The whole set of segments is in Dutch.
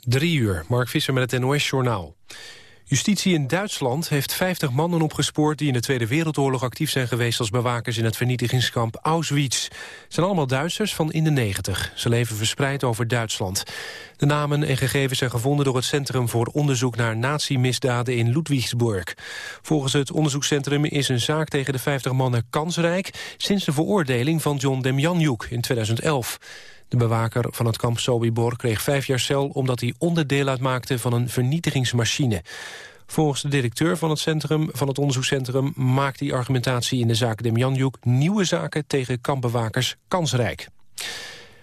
Drie uur, Mark Visser met het NOS-journaal. Justitie in Duitsland heeft 50 mannen opgespoord... die in de Tweede Wereldoorlog actief zijn geweest als bewakers... in het vernietigingskamp Auschwitz. Het zijn allemaal Duitsers van in de 90. Ze leven verspreid over Duitsland. De namen en gegevens zijn gevonden door het Centrum voor Onderzoek naar Nazi-misdaden in Ludwigsburg. Volgens het onderzoekscentrum is een zaak tegen de 50 mannen kansrijk... sinds de veroordeling van John Demjanjuk in 2011. De bewaker van het kamp Sobibor kreeg vijf jaar cel... omdat hij onderdeel uitmaakte van een vernietigingsmachine. Volgens de directeur van het, centrum, van het onderzoekscentrum... maakt die argumentatie in de zaak Demjanjuk... nieuwe zaken tegen kampbewakers kansrijk.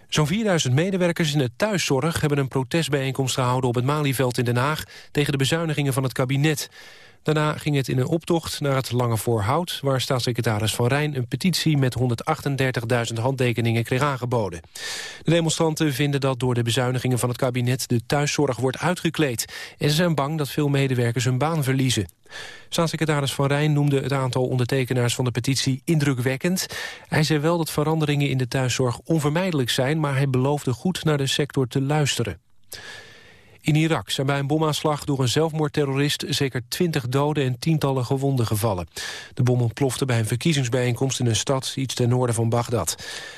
Zo'n 4000 medewerkers in de thuiszorg hebben een protestbijeenkomst gehouden op het Malieveld in Den Haag tegen de bezuinigingen van het kabinet. Daarna ging het in een optocht naar het Lange Voorhout... waar staatssecretaris Van Rijn een petitie met 138.000 handtekeningen kreeg aangeboden. De demonstranten vinden dat door de bezuinigingen van het kabinet... de thuiszorg wordt uitgekleed. En ze zijn bang dat veel medewerkers hun baan verliezen. Staatssecretaris Van Rijn noemde het aantal ondertekenaars van de petitie indrukwekkend. Hij zei wel dat veranderingen in de thuiszorg onvermijdelijk zijn... maar hij beloofde goed naar de sector te luisteren. In Irak zijn bij een bomaanslag door een zelfmoordterrorist zeker twintig doden en tientallen gewonden gevallen. De bom ontplofte bij een verkiezingsbijeenkomst in een stad iets ten noorden van Bagdad.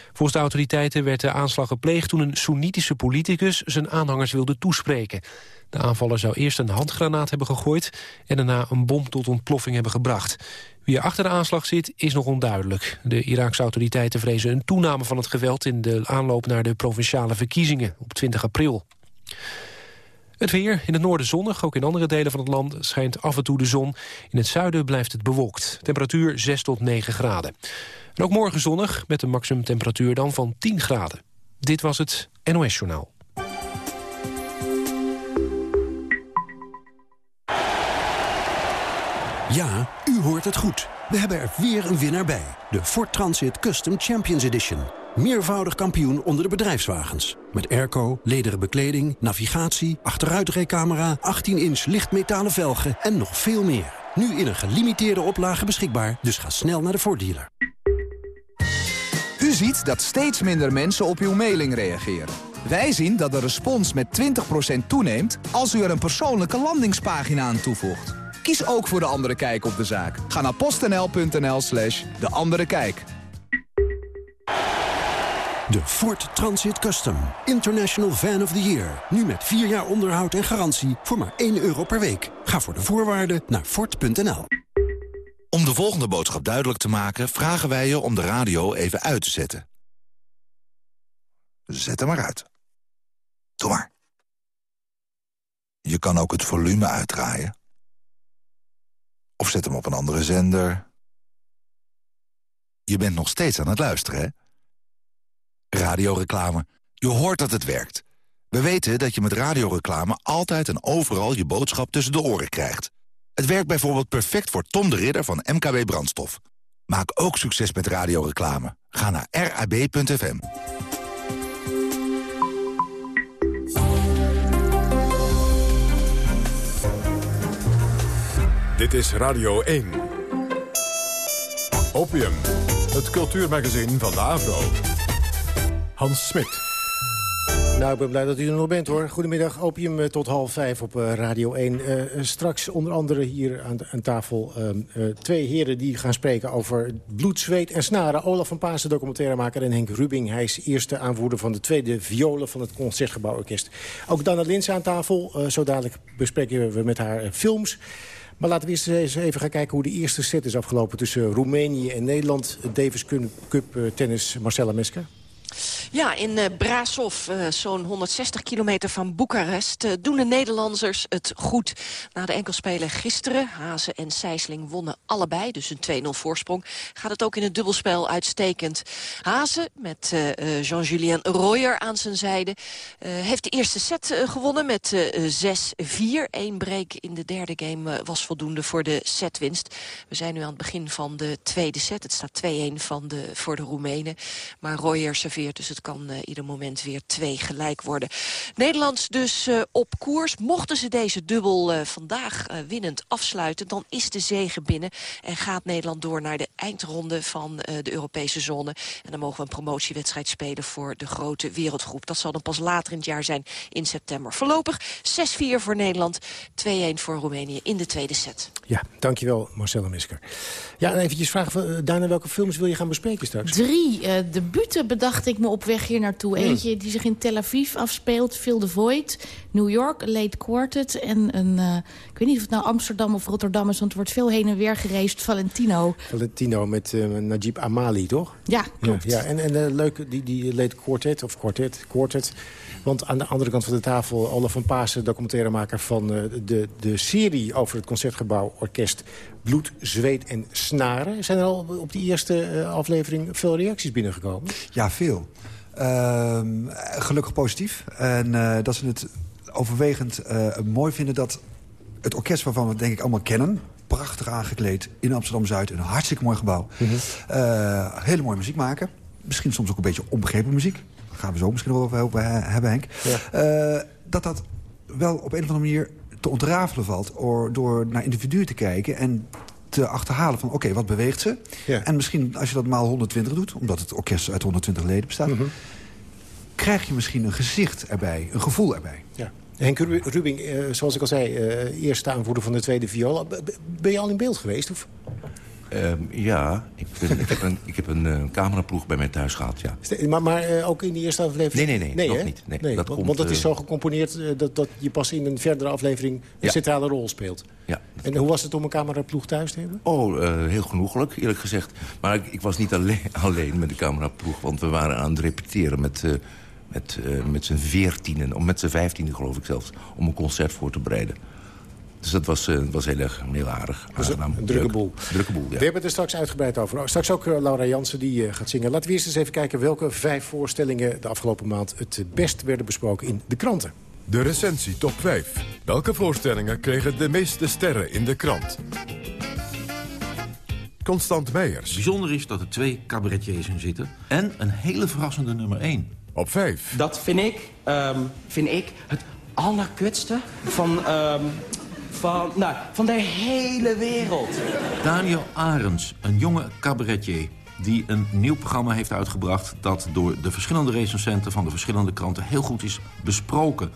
Volgens de autoriteiten werd de aanslag gepleegd toen een Soenitische politicus zijn aanhangers wilde toespreken. De aanvaller zou eerst een handgranaat hebben gegooid en daarna een bom tot ontploffing hebben gebracht. Wie er achter de aanslag zit is nog onduidelijk. De Iraakse autoriteiten vrezen een toename van het geweld in de aanloop naar de provinciale verkiezingen op 20 april. Het weer, in het noorden zonnig, ook in andere delen van het land schijnt af en toe de zon. In het zuiden blijft het bewolkt. Temperatuur 6 tot 9 graden. En ook morgen zonnig, met een maximumtemperatuur dan van 10 graden. Dit was het NOS Journaal. Ja, u hoort het goed. We hebben er weer een winnaar bij. De Ford Transit Custom Champions Edition. Meervoudig kampioen onder de bedrijfswagens. Met airco, lederen bekleding, navigatie, achteruitrijcamera... 18-inch lichtmetalen velgen en nog veel meer. Nu in een gelimiteerde oplage beschikbaar, dus ga snel naar de voordealer. U ziet dat steeds minder mensen op uw mailing reageren. Wij zien dat de respons met 20% toeneemt als u er een persoonlijke landingspagina aan toevoegt. Kies ook voor De Andere Kijk op de zaak. Ga naar postnl.nl slash De Andere Kijk. De Ford Transit Custom. International Van of the Year. Nu met 4 jaar onderhoud en garantie voor maar 1 euro per week. Ga voor de voorwaarden naar Ford.nl. Om de volgende boodschap duidelijk te maken... vragen wij je om de radio even uit te zetten. Zet hem maar uit. Doe maar. Je kan ook het volume uitdraaien. Of zet hem op een andere zender. Je bent nog steeds aan het luisteren, hè? Radioreclame. Je hoort dat het werkt. We weten dat je met radioreclame altijd en overal je boodschap tussen de oren krijgt. Het werkt bijvoorbeeld perfect voor Tom de Ridder van MKB Brandstof. Maak ook succes met radioreclame. Ga naar rab.fm. Dit is Radio 1. Opium, het cultuurmagazin van de Avro. Hans Smit. Nou, ik ben blij dat u er nog bent, hoor. Goedemiddag, opium eh, tot half vijf op uh, Radio 1. Uh, eh, straks onder andere hier aan, tafel uh, twee heren die gaan spreken over bloed, zweet en snaren. Olaf van Paasen, documentairemaker, en Henk Rubing. Hij is eerste aanvoerder van de tweede violen van het Concertgebouworkest. Ook Dana Lins aan tafel. zo dadelijk bespreken we met haar films. Maar laten we eerst eens even gaan kijken hoe de eerste set is afgelopen... tussen Roemenië en Nederland. Davis Cup tennis Marcella Meska. Ja, in uh, Brasov, uh, zo'n 160 kilometer van Boekarest... Uh, doen de Nederlanders het goed. Na de enkelspelen gisteren, Hazen en Sijsling wonnen allebei... dus een 2-0 voorsprong, gaat het ook in het dubbelspel uitstekend. Hazen, met Jean-Julien Royer aan zijn zijde... heeft de eerste set gewonnen met 6-4. Eén break in de derde game was voldoende voor de setwinst. We zijn nu aan het begin van de tweede set. Het staat 2-1 de, voor de Roemenen. Maar Royer serveert weer. Dus het kan ieder moment weer twee gelijk worden. Nederlands dus op koers. Mochten ze deze dubbel vandaag winnend afsluiten... dan is de zegen binnen en gaat Nederland door naar de eindronde van de Europese zone. En dan mogen we een promotiewedstrijd spelen voor de grote wereldgroep. Dat zal dan pas later in het jaar zijn in september. Voorlopig 6-4 voor Nederland, 2-1 voor Roemenië in de tweede set. Ja, dankjewel Marcella Misker. Ja, en eventjes vragen, Dana, welke films wil je gaan bespreken straks? Drie. Uh, de buten bedacht ik me op weg hier naartoe. Hmm. Eentje die zich in Tel Aviv afspeelt, Fill the Void. New York, Late Quartet. En een, uh, ik weet niet of het nou Amsterdam of Rotterdam is... want er wordt veel heen en weer gereisd. Valentino. Valentino met Najib Amali, toch? Ja, klopt. Ja, ja. En, en leuke, die, die Late Quartet, of Quartet, Quartet... Want aan de andere kant van de tafel... Alle van Pasen, documentairemaker van uh, de, de serie... over het Concertgebouw Orkest Bloed, Zweet en Snaren. Zijn er al op die eerste uh, aflevering veel reacties binnengekomen? Ja, veel. Uh, gelukkig positief. En uh, dat ze het overwegend mooi vinden dat het orkest waarvan we het denk ik allemaal kennen... prachtig aangekleed in Amsterdam-Zuid. Een hartstikke mooi gebouw. Mm -hmm. hele mooie muziek maken. Misschien soms ook een beetje onbegrepen muziek gaan we zo misschien wel over hebben, Henk. Ja. Uh, dat dat wel op een of andere manier te ontrafelen valt... door naar individuen te kijken en te achterhalen van... oké, wat beweegt ze? Ja. En misschien als je dat maal 120 doet... omdat het orkest uit 120 leden bestaat... Mm -hmm. krijg je misschien een gezicht erbij, een gevoel erbij. Ja. Henk Rubing, uh, zoals ik al zei, uh, eerste aanvoerder van de tweede viool. Ben je al in beeld geweest? Of? Um, ja, ik, ben, ik, heb een, ik heb een uh, cameraploeg bij mij thuis gehad, ja. Maar, maar uh, ook in de eerste aflevering? Nee, nee, nee, nee nog niet. Nee, nee dat want, komt, want dat is zo gecomponeerd uh, dat, dat je pas in een verdere aflevering een ja. centrale rol speelt. Ja. En hoe was het om een cameraploeg thuis te hebben? Oh, heel genoeglijk, eerlijk gezegd. Maar ik, ik was niet alleen, alleen met de cameraploeg, want we waren aan het repeteren met... met, met z'n veertienen, of met z'n vijftienen geloof ik zelfs... om een concert voor te bereiden. Dus dat was, uh, was heel erg heel aardig. Aangenaam. Een drukke boel. Drukke boel, ja. We hebben het er straks uitgebreid over. Oh, straks ook uh, Laura Jansen die uh, gaat zingen. Laten we eerst eens even kijken welke vijf voorstellingen... de afgelopen maand het best werden besproken in de kranten. De recensie top 5. Welke voorstellingen kregen de meeste sterren in de krant? Constant Meijers. Bijzonder is dat er twee cabaretiers in zitten. En een hele verrassende nummer 1. Op 5. Dat vind ik, um, vind ik het allerkutste van... Um, van, nou, van de hele wereld. Daniel Arends, een jonge cabaretier die een nieuw programma heeft uitgebracht... dat door de verschillende recensenten van de verschillende kranten heel goed is besproken.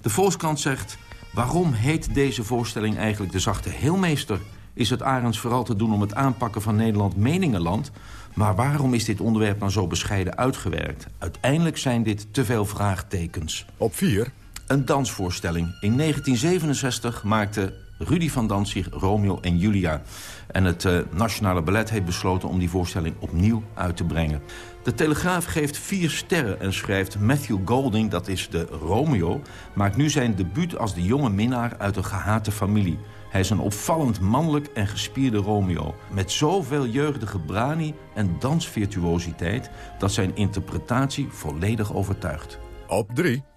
De Volkskrant zegt, waarom heet deze voorstelling eigenlijk de zachte heelmeester? Is het Arends vooral te doen om het aanpakken van Nederland meningenland? Maar waarom is dit onderwerp dan zo bescheiden uitgewerkt? Uiteindelijk zijn dit te veel vraagtekens. Op vier een dansvoorstelling. In 1967 maakte Rudy van Danzig Romeo en Julia. En het uh, Nationale Ballet heeft besloten om die voorstelling opnieuw uit te brengen. De Telegraaf geeft vier sterren en schrijft... Matthew Golding, dat is de Romeo, maakt nu zijn debuut als de jonge minnaar uit een gehate familie. Hij is een opvallend mannelijk en gespierde Romeo... met zoveel jeugdige brani en dansvirtuositeit... dat zijn interpretatie volledig overtuigt. Op drie.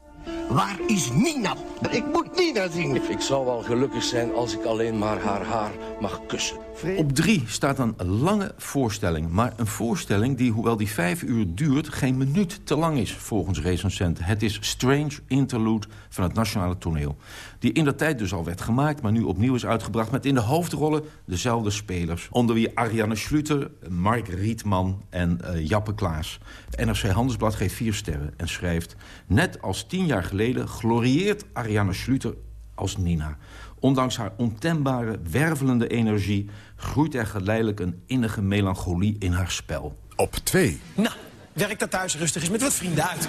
Waar is Nina? Ik moet Nina zien. Ik zou wel gelukkig zijn als ik alleen maar haar haar mag kussen. Op drie staat een lange voorstelling. Maar een voorstelling die, hoewel die vijf uur duurt... geen minuut te lang is, volgens recensenten. Het is Strange Interlude van het Nationale Toneel. Die in de tijd dus al werd gemaakt, maar nu opnieuw is uitgebracht... met in de hoofdrollen dezelfde spelers. Onder wie Ariane Schluter, Mark Rietman en uh, Jappe Klaas. NRC Handelsblad geeft vier sterren en schrijft... Net als tien jaar geleden glorieert Ariane Schluter als Nina. Ondanks haar ontembare, wervelende energie... groeit er geleidelijk een innige melancholie in haar spel. Op twee. Nou, werk dat thuis rustig eens met wat vrienden uit.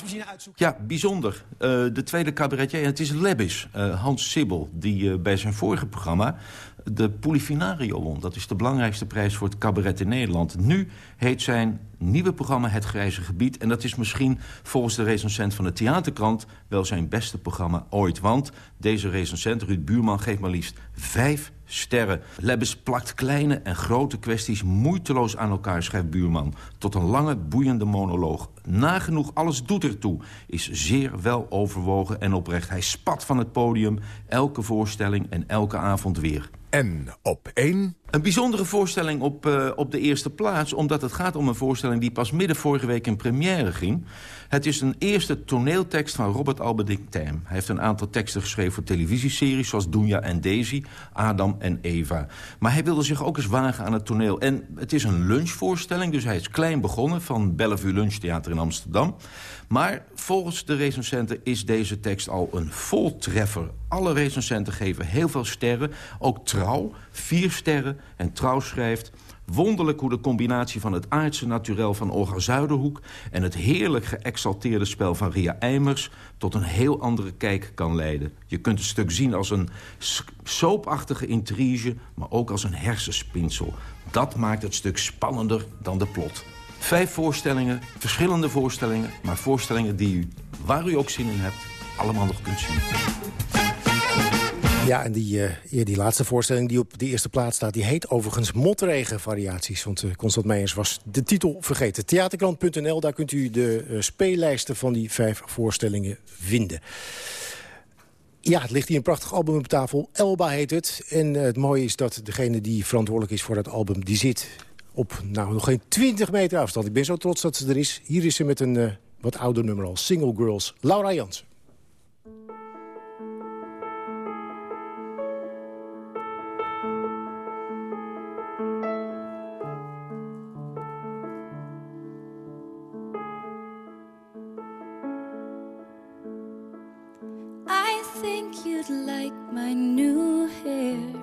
En uitzoeken. Ja, bijzonder. Uh, de tweede cabaretier, het is Lebbis, uh, Hans Sibbel... die uh, bij zijn vorige programma de Polifinario won. Dat is de belangrijkste prijs voor het cabaret in Nederland. Nu heet zijn nieuwe programma Het Grijze Gebied. En dat is misschien volgens de recensent van de Theaterkrant... wel zijn beste programma ooit. Want deze recensent, Ruud Buurman, geeft maar liefst vijf sterren. Lebbes plakt kleine en grote kwesties moeiteloos aan elkaar, schrijft Buurman. Tot een lange, boeiende monoloog. Nagenoeg alles doet ertoe. Is zeer wel overwogen en oprecht. Hij spat van het podium, elke voorstelling en elke avond weer. En op één... Een bijzondere voorstelling op, uh, op de eerste plaats... omdat het gaat om een voorstelling die pas midden vorige week in première ging. Het is een eerste toneeltekst van Robert Albeding Tam. Hij heeft een aantal teksten geschreven voor televisieseries... zoals Dunja en Daisy, Adam en Eva. Maar hij wilde zich ook eens wagen aan het toneel. En het is een lunchvoorstelling, dus hij is klein begonnen... van Bellevue Lunchtheater in Amsterdam. Maar volgens de recensenten is deze tekst al een voltreffer. Alle recensenten geven heel veel sterren. Ook Trouw, vier sterren. En Trouw schrijft... Wonderlijk hoe de combinatie van het aardse naturel van Olga Zuiderhoek... en het heerlijk geëxalteerde spel van Ria Eimers... tot een heel andere kijk kan leiden. Je kunt het stuk zien als een soapachtige intrige... maar ook als een hersenspinsel. Dat maakt het stuk spannender dan de plot. Vijf voorstellingen, verschillende voorstellingen... maar voorstellingen die u, waar u ook zin in hebt, allemaal nog kunt zien. Ja, en die, uh, die laatste voorstelling die op de eerste plaats staat... die heet overigens Motregen-variaties. Want uh, Constant Meijers was de titel vergeten. Theaterkrant.nl, daar kunt u de uh, speellijsten van die vijf voorstellingen vinden. Ja, het ligt hier een prachtig album op tafel. Elba heet het. En het mooie is dat degene die verantwoordelijk is voor dat album... die zit op nou, nog geen 20 meter afstand. Ik ben zo trots dat ze er is. Hier is ze met een uh, wat ouder nummer al. Single Girls. Laura Jansen. I think you'd like my new hair.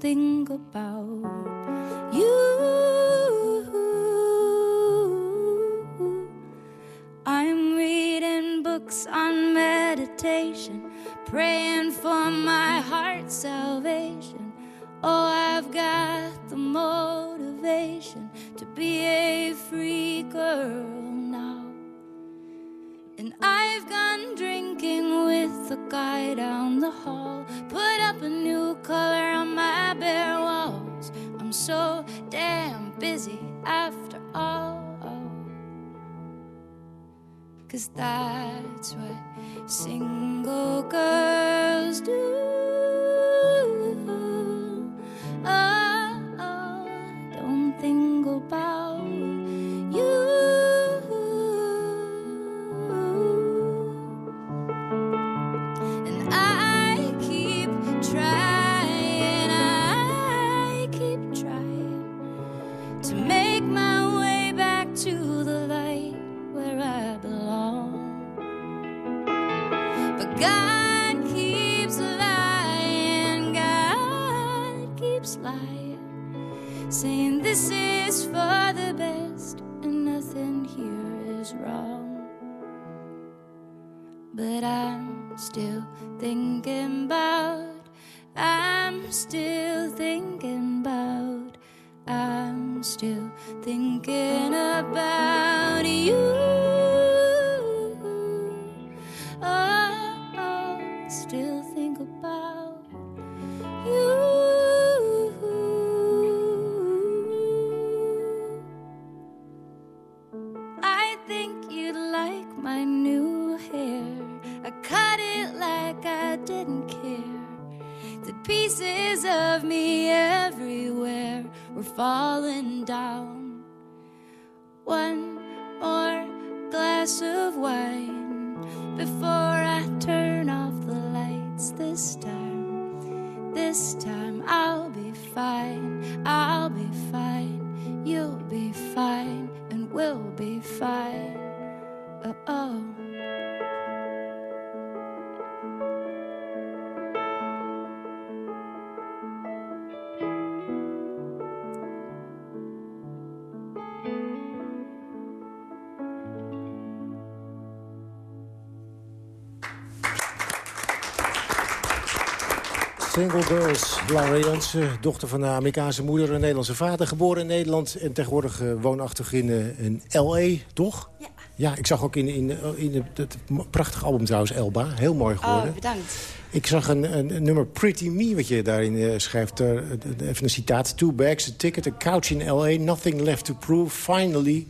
think about you. I'm reading books on meditation, praying for my heart's salvation. Oh, I've got the motivation to be a free girl now. And I've gone guy down the hall, put up a new color on my bare walls. I'm so damn busy after all. Cause that's what single girls do. Oh, oh, don't think about saying this is for the best and nothing here is wrong. But I'm still thinking about, I'm still thinking about, I'm still thinking about you. Pieces of me everywhere were falling down. One more glass of wine before I turn off the lights this time. This time I'll be fine, I'll be fine, you'll be fine, and we'll be fine. Oh, oh. Single Girls, Laura Jansen, dochter van een Amerikaanse moeder... een Nederlandse vader, geboren in Nederland... en tegenwoordig uh, woonachtig in, uh, in L.A., toch? Ja. Ja, ik zag ook in, in, in het, het prachtige album trouwens, Elba. Heel mooi geworden. Oh, bedankt. Ik zag een, een, een nummer Pretty Me, wat je daarin uh, schrijft. Uh, even een citaat. Two bags, a ticket, a couch in L.A. Nothing left to prove. Finally,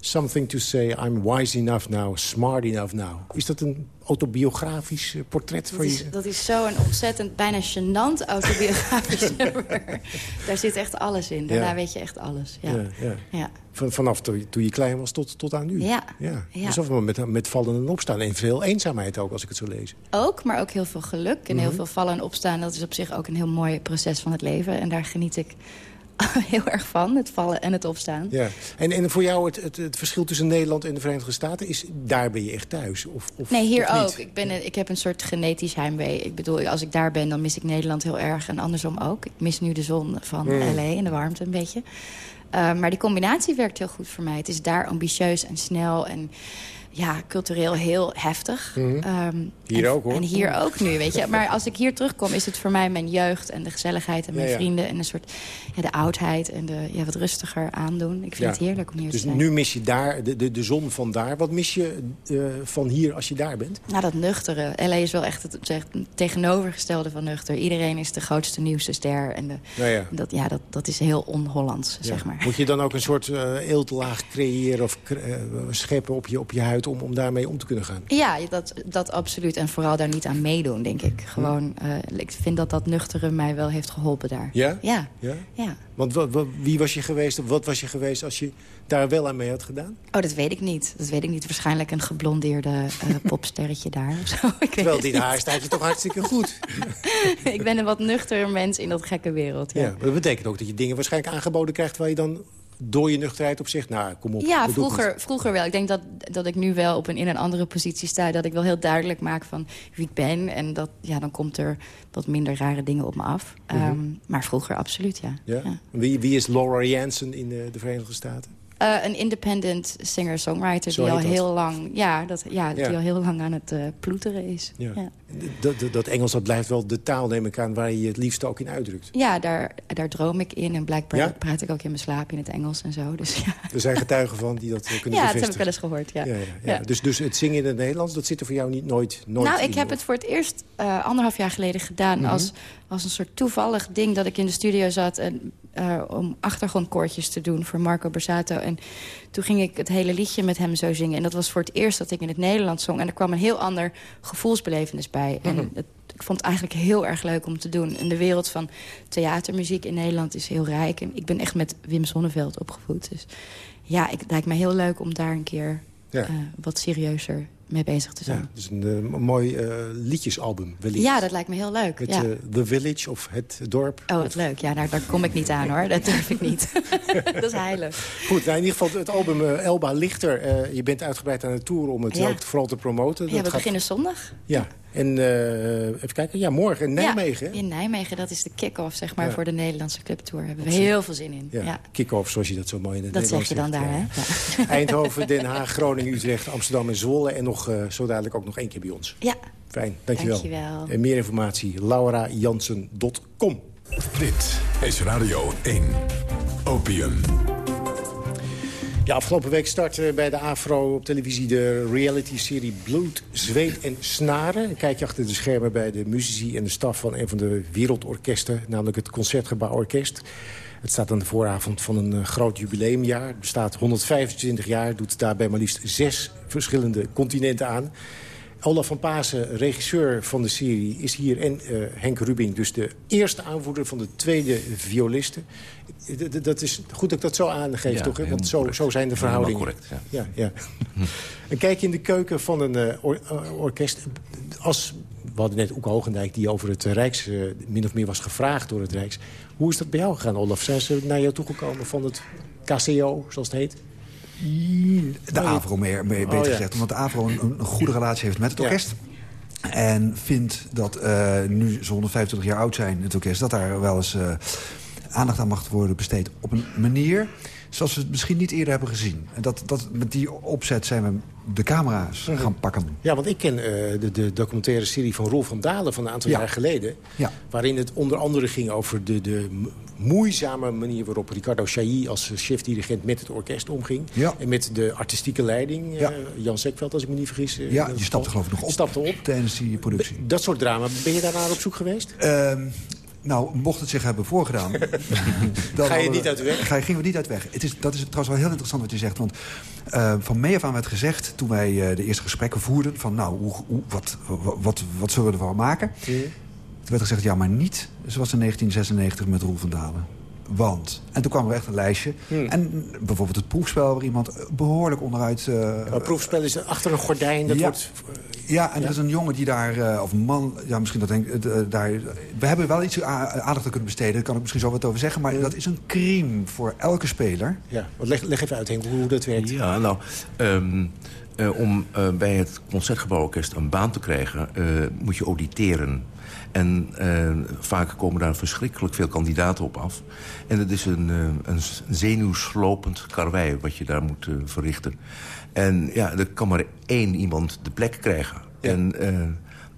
something to say. I'm wise enough now, smart enough now. Is dat een autobiografisch uh, portret is, je? Dat is zo'n ontzettend, bijna gênant autobiografisch nummer. Daar zit echt alles in. Daarna Ja. weet je echt alles. Ja. Ja, ja. Ja. Van, vanaf toen je, klein was tot, tot aan nu. Ja. ja. Ja. Alsof we met, met vallen en opstaan. En veel eenzaamheid ook, als ik het zo lees. Ook, maar ook heel veel geluk en heel Mhm. veel vallen en opstaan. Dat is op zich ook een heel mooi proces van het leven. En daar geniet ik heel erg van, het vallen en het opstaan. Ja. En, en voor jou het, het, het verschil tussen Nederland en de Verenigde Staten... is daar ben je echt thuis? Of, of, Nee, hier of ook. Ik, ben een- ik heb een soort genetisch heimwee. Ik bedoel, als ik daar ben, dan mis ik Nederland heel erg. En andersom ook. Ik mis nu de zon van Mm. L.A. en de warmte een beetje. Uh, maar die combinatie werkt heel goed voor mij. Het is daar ambitieus en snel en ja, cultureel heel heftig. Mhm. Ehm, Hier en, ook, hoor. En hier ook nu, weet je. Maar als ik hier terugkom, is het voor mij mijn jeugd en de gezelligheid en mijn Ja, ja. vrienden... en een soort ja, de oudheid en de ja, wat rustiger aandoen. Ik vind het heerlijk om hier Dus te zijn. nu mis je daar de, de, de zon van daar. Wat mis je eh, van hier als je daar bent? Nou, dat nuchtere. LA is wel echt het, tegenovergestelde van nuchter. Iedereen is de grootste, nieuwste ster. En de, ja. Dat, ja, dat, dat is heel on-Hollands, zeg maar. Moet je dan ook een soort eh eeltlaag creëren of eh, scheppen op je, op je huid... Om, om daarmee om te kunnen gaan? Ja, dat, dat absoluut. En vooral daar niet aan meedoen, denk ik. Gewoon, eh, ik vind dat dat nuchtere mij wel heeft geholpen daar. Ja? Ja. Ja? ja. Want wa- wa- wie was je geweest of wat was je geweest als je daar wel aan mee had gedaan? Oh, dat weet ik niet. Dat weet ik niet. Waarschijnlijk een geblondeerde eh, popsterretje daar of zo. Ik Terwijl dit niet. haar staat je toch hartstikke goed. ik ben een wat nuchter mens in dat gekke wereld. Ja. Ja. dat betekent ook dat je dingen waarschijnlijk aangeboden krijgt... waar je dan door je nuchterheid op zegt... nou, kom op. Ja, vroeger, vroeger wel. Ik denk dat, dat ik nu wel op een, in een andere positie sta. Dat ik wel heel duidelijk maak van wie ik ben. En dat, ja, dan komt er wat minder rare dingen op me af. Mhm. Ehm, maar vroeger absoluut, ja. Ja? Ja. Wie, wie is Laura Jansen in de, de Verenigde Staten? Eh, een independent singer-songwriter die al dat. heel lang, ja, dat, ja, Ja. die al heel lang aan het eh, ploeteren is. Ja. Ja. Dat, dat, Engels dat blijft wel de taal, neem ik aan... waar je je het liefst ook in uitdrukt. Ja, daar, daar droom ik in. En blijkbaar Ja? praat ik ook in mijn slaap in het Engels en zo. Dus ja, Er zijn getuigen van die dat eh, kunnen ja dat heb ik bevestigen. wel eens gehoord. Ja. Ja. Dus, dus het zingen in het Nederlands, dat zit er voor jou niet nooit, nooit nou, in, ik heb of- het voor het eerst anderhalf jaar geleden gedaan... Mhm. als, als een soort toevallig ding dat ik in de studio zat... En, om achtergrondkoortjes te doen voor Marco Borsato. En toen ging ik het hele liedje met hem zo zingen. En dat was voor het eerst dat ik in het Nederlands zong. En er kwam een heel ander gevoelsbelevenis bij. Mhm. En het, ik vond het eigenlijk heel erg leuk om te doen. En de wereld van theatermuziek in Nederland is heel rijk. En ik ben echt met Wim Sonneveld opgevoed. Dus ja, ik, het lijkt me heel leuk om daar een keer Ja. eh, wat serieuzer mee bezig te zijn. Ja, dus een eh, mooi eh, liedjesalbum wellicht. Ja, dat lijkt me heel leuk. Met ja. eh, The Village of Het Dorp. Oh, wat leuk. Ja, daar, daar kom ik niet aan, hoor. Dat durf ik niet. dat is heilig. Goed, nou, in ieder geval het album Elba Lichter. je bent uitgebreid aan het tour om het Ja. ook vooral te promoten. Ja, Dat we gaat- beginnen zondag. Ja, en eh, even kijken. Ja, morgen in Nijmegen. Ja, in Nijmegen. Dat is de kick-off, zeg maar, Ja. voor de Nederlandse clubtour. Daar hebben we heel veel zin in. Ja, Ja. kick-off, zoals je dat zo mooi in het Dat zeg Nederlands je dan zegt, daar, ja. hè? Ja. Eindhoven, Den Haag, Groningen, Utrecht, Amsterdam en Zwolle. En nog, eh, zo dadelijk ook nog één keer bij ons. Ja. Fijn, dankjewel. Dankjewel. En meer informatie, laurajansen.com. Dit is Radio 1. Opium. Ja, afgelopen week startte bij de AFRO op televisie de reality-serie Bloed, Zweet en Snaren. Een kijkje achter de schermen bij de muzici en de staf van een van de wereldorkesten, namelijk het Concertgebouw Orkest. Het staat aan de vooravond van een eh, groot jubileumjaar. Het bestaat 125 jaar, doet daarbij maar liefst zes verschillende continenten aan. Olaf van Pasen, regisseur van de serie, is hier. En eh, Henk Rubing, dus de eerste aanvoerder van de tweede violisten. D- Dat is goed dat ik dat zo aangeef, Ja, toch? Hè? Want zo, zo zijn de verhoudingen. correct, ja. ja, ja. een kijkje in de keuken van een eh, or- eh, orkest. Als, we hadden net Oeke Hoogendijk die over het Rijks... min of meer was gevraagd door het Rijks. Hoe is dat bij jou gegaan, Olaf? Zijn ze naar jou toegekomen van het KCO, zoals het heet? De AVRO, meer, meer Oh, beter ja. gezegd. Omdat de AVRO een, een goede relatie heeft met het Ja. orkest. En vindt dat eh, nu ze 125 jaar oud zijn, het orkest... dat daar wel eens eh, aandacht aan mag worden besteed op een manier... zoals we het misschien niet eerder hebben gezien. En dat, dat, met die opzet zijn we de camera's Mhm. gaan pakken. Ja, want ik ken eh, de, de documentaire serie van Rolf van Dalen van een aantal Ja. jaar geleden. Ja. Waarin het onder andere ging over de, de moeizame manier waarop Ricardo Chailly als chefdirigent met het orkest omging. Ja. En met de artistieke leiding. Ja. Jan Sekveld, als ik me niet vergis. eh, Ja, je stapte geloof ik nog op Stapte op. tijdens die productie. Dat soort drama. Ben je daarnaar op zoek geweest? Ehm, nou, mocht het zich hebben voorgedaan... dan Ga je niet uit de weg? Ga je, gingen we niet uit weg. Het is, dat is trouwens wel heel interessant wat je zegt. Want eh, van mee af aan werd gezegd, toen wij eh, de eerste gesprekken voerden... van nou, hoe, hoe, wat, wat, wat, wat zullen we ervan maken? Toen werd gezegd, ja, maar niet zoals in 1996 met Roel van Dalen. Want, en toen kwam er echt een lijstje. En bijvoorbeeld het proefspel waar iemand behoorlijk onderuit... eh, Maar proefspel is achter een gordijn. Dat Ja. wordt, ja, en er is een jongen die daar, eh, of een man, ja, misschien dat denk ik, eh, daar... We hebben wel iets aandacht aan kunnen besteden, daar kan ik misschien zo wat over zeggen. Maar dat is een crime voor elke speler. ja, want leg, leg even uit, Henk, hoe dat werkt. Ja, nou, ehm, eh, om bij het Concertgebouworkest een baan te krijgen... eh, moet je auditeren. En eh, vaak komen daar verschrikkelijk veel kandidaten op af. En het is een, eh, een zenuwslopend karwei wat je daar moet eh, verrichten. En ja, er kan maar één iemand de plek krijgen. En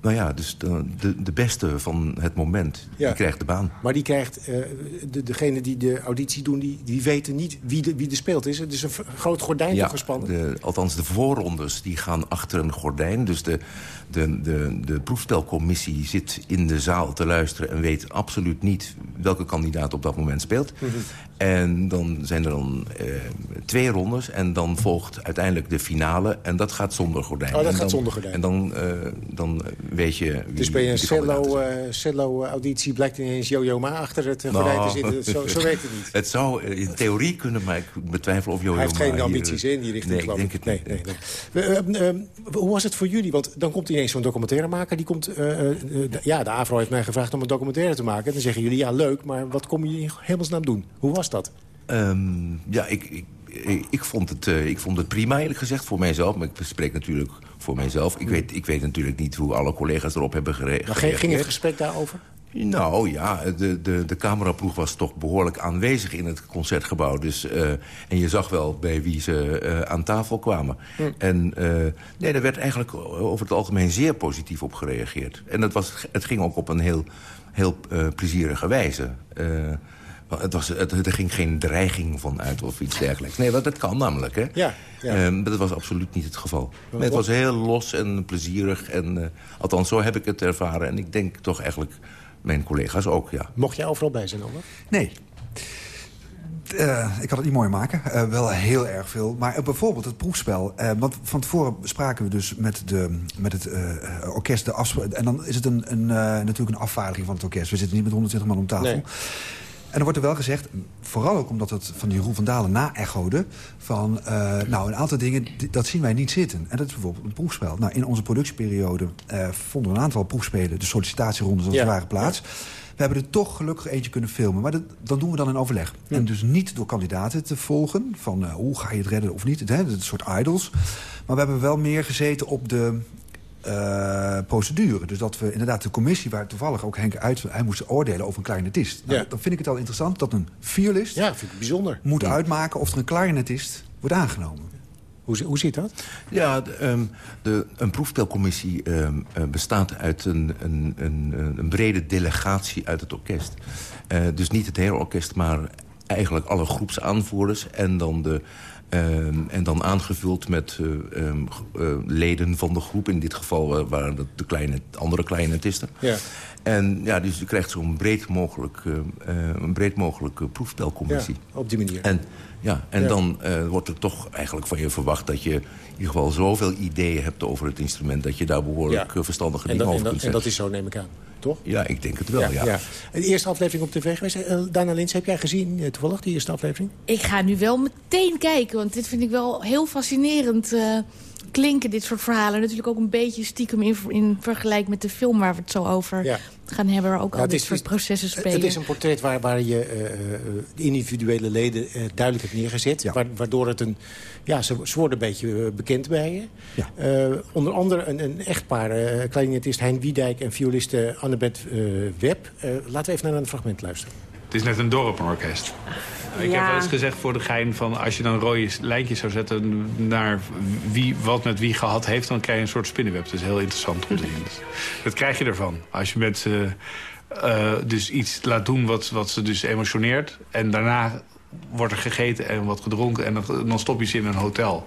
nou ja, dus de, de, de beste van het moment, Ja. die krijgt de baan. Maar die krijgt, eh, de, degene die de auditie doen, die, die weten niet wie de, wie de speelt is. Het is een v- groot gordijn Ja, gespannen. de, althans de voorrondes die gaan achter een gordijn. Dus de, de, de, de proefspelcommissie zit in de zaal te luisteren... en weet absoluut niet welke kandidaat op dat moment speelt. Mhm. En dan zijn er dan eh, twee rondes en dan volgt uiteindelijk de finale... en dat gaat zonder gordijn. Oh, dat En gaat dan- zonder gordijn. En dan, eh, dan weet je wie Dus bij een is. cello, eh, cello-auditie blijkt ineens Jojo Ma achter het eh, gordijn te Nou, zitten. Zo, zo werkt het niet. Het zou eh, in theorie kunnen, maar ik betwijfel of Jojo Hij heeft Ma geen ambities in die richting, Nee, ik denk het niet. Nee, nee, nee. We, eh, eh, hoe was het voor jullie? Want dan komt ineens zo'n documentairemaker. Die komt, eh, eh, ja, de AVRO heeft mij gevraagd om een documentaire te maken. Dan zeggen jullie, ja, leuk, maar wat kom je in hemelsnaam doen? Hoe was dat? Ehm, ja, ik, ik, ik, vond het, eh, ik vond het prima eerlijk gezegd voor mijzelf. Maar ik spreek natuurlijk voor mijzelf. Ik weet, ik weet natuurlijk niet hoe alle collega's erop hebben gere- Maar ging, gereageerd. ging het gesprek daarover? Nou ja, de, de, de cameraploeg was toch behoorlijk aanwezig in het concertgebouw. Dus, eh, en je zag wel bij wie ze eh, aan tafel kwamen. Hm. En nee, daar werd eigenlijk over het algemeen zeer positief op gereageerd. En het, was, het ging ook op een heel, heel plezierige wijze. Het was, het, er ging geen dreiging van uit of iets dergelijks. Nee, want dat kan namelijk, hè? Ja, ja. Ehm, dat was absoluut niet het geval. Nee, het was heel los en plezierig. En, eh, althans, zo heb ik het ervaren. En ik denk toch eigenlijk mijn collega's ook, ja. Mocht jij overal bij zijn, Ander? Nee. Eh, ik kan het niet mooi maken. Eh, wel heel erg veel. Maar bijvoorbeeld het proefspel. eh, want van tevoren spraken we dus met, de, met het eh, orkest de afspraak. En dan is het een, een, eh, natuurlijk een afvaardiging van het orkest. We zitten niet met 120 man om tafel. Nee. En er wordt er wel gezegd, vooral ook omdat het van die Roel van Dalen na-echode... van, eh, nou, een aantal dingen, dat zien wij niet zitten. En dat is bijvoorbeeld een proefspel. Nou, in onze productieperiode eh, vonden we een aantal proefspelen... de sollicitatierondes als Ja. het ware plaats. We hebben er toch gelukkig eentje kunnen filmen. Maar dat, dat doen we dan in overleg. En dus niet door kandidaten te volgen... van eh, hoe ga je het redden of niet. Het, hè, het soort idols. Maar we hebben wel meer gezeten op de eh, procedure. Dus dat we inderdaad de commissie... waar toevallig ook Henk uit... hij moest oordelen over een clarinetist. Nou, Ja. Dan vind ik het al interessant dat een violist... Ja, vind ik bijzonder. moet uitmaken of er een clarinetist wordt aangenomen. Hoe, hoe zit dat? Ja, de, ehm, de, een proefspelcommissie ehm, eh, bestaat uit een, een, een, een brede delegatie uit het orkest. Eh, dus niet het hele orkest, maar eigenlijk alle groepsaanvoerders... en dan, de, ehm, en dan aangevuld met eh, ehm, eh, leden van de groep. In dit geval eh, waren dat de kleine, andere kleinetisten. Ja. En ja, dus je krijgt zo'n breed mogelijk, een breed mogelijke proefspelcommissie. Ja, op die manier. En, ja, en Ja. dan eh, wordt er toch eigenlijk van je verwacht... dat je in ieder geval zoveel ideeën hebt over het instrument... dat je daar behoorlijk Ja. eh, verstandige En dingen en, over dat, kunt en dat zeggen. is zo, neem ik aan. Toch? Ja, ik denk het wel, ja. De eerste aflevering op tv geweest. Eh, Dana Lins, heb jij gezien toevallig die eerste aflevering? Ik ga nu wel meteen kijken, want dit vind ik wel heel fascinerend eh, klinken, dit soort verhalen. Natuurlijk ook een beetje stiekem in, in vergelijking met de film waar we het zo over Ja. Gaan hebben. Waar ook Ja, al het dit is- soort processen spelen. Het is een portret waar, waar je eh, eh, de individuele leden eh, duidelijk hebt neergezet. Wa- waardoor het een... Ja, ze, ze worden een beetje bekend bij je. Eh, onder andere een, een echtpaar, eh clarinetist Hein Wiedijk en violiste Annabeth eh Webb. Eh, laten we even naar een fragment luisteren. Het is net een dorpenorkest. Ik heb wel eens gezegd voor de gein van als je dan rode lijntjes zou zetten naar wie wat met wie gehad heeft, dan krijg je een soort spinnenweb. Dat is heel interessant om te zien. Dat krijg je ervan. Als je mensen uh, dus iets laat doen wat, wat ze dus emotioneert en daarna wordt er gegeten en wat gedronken en dan, dan stop je ze in een hotel.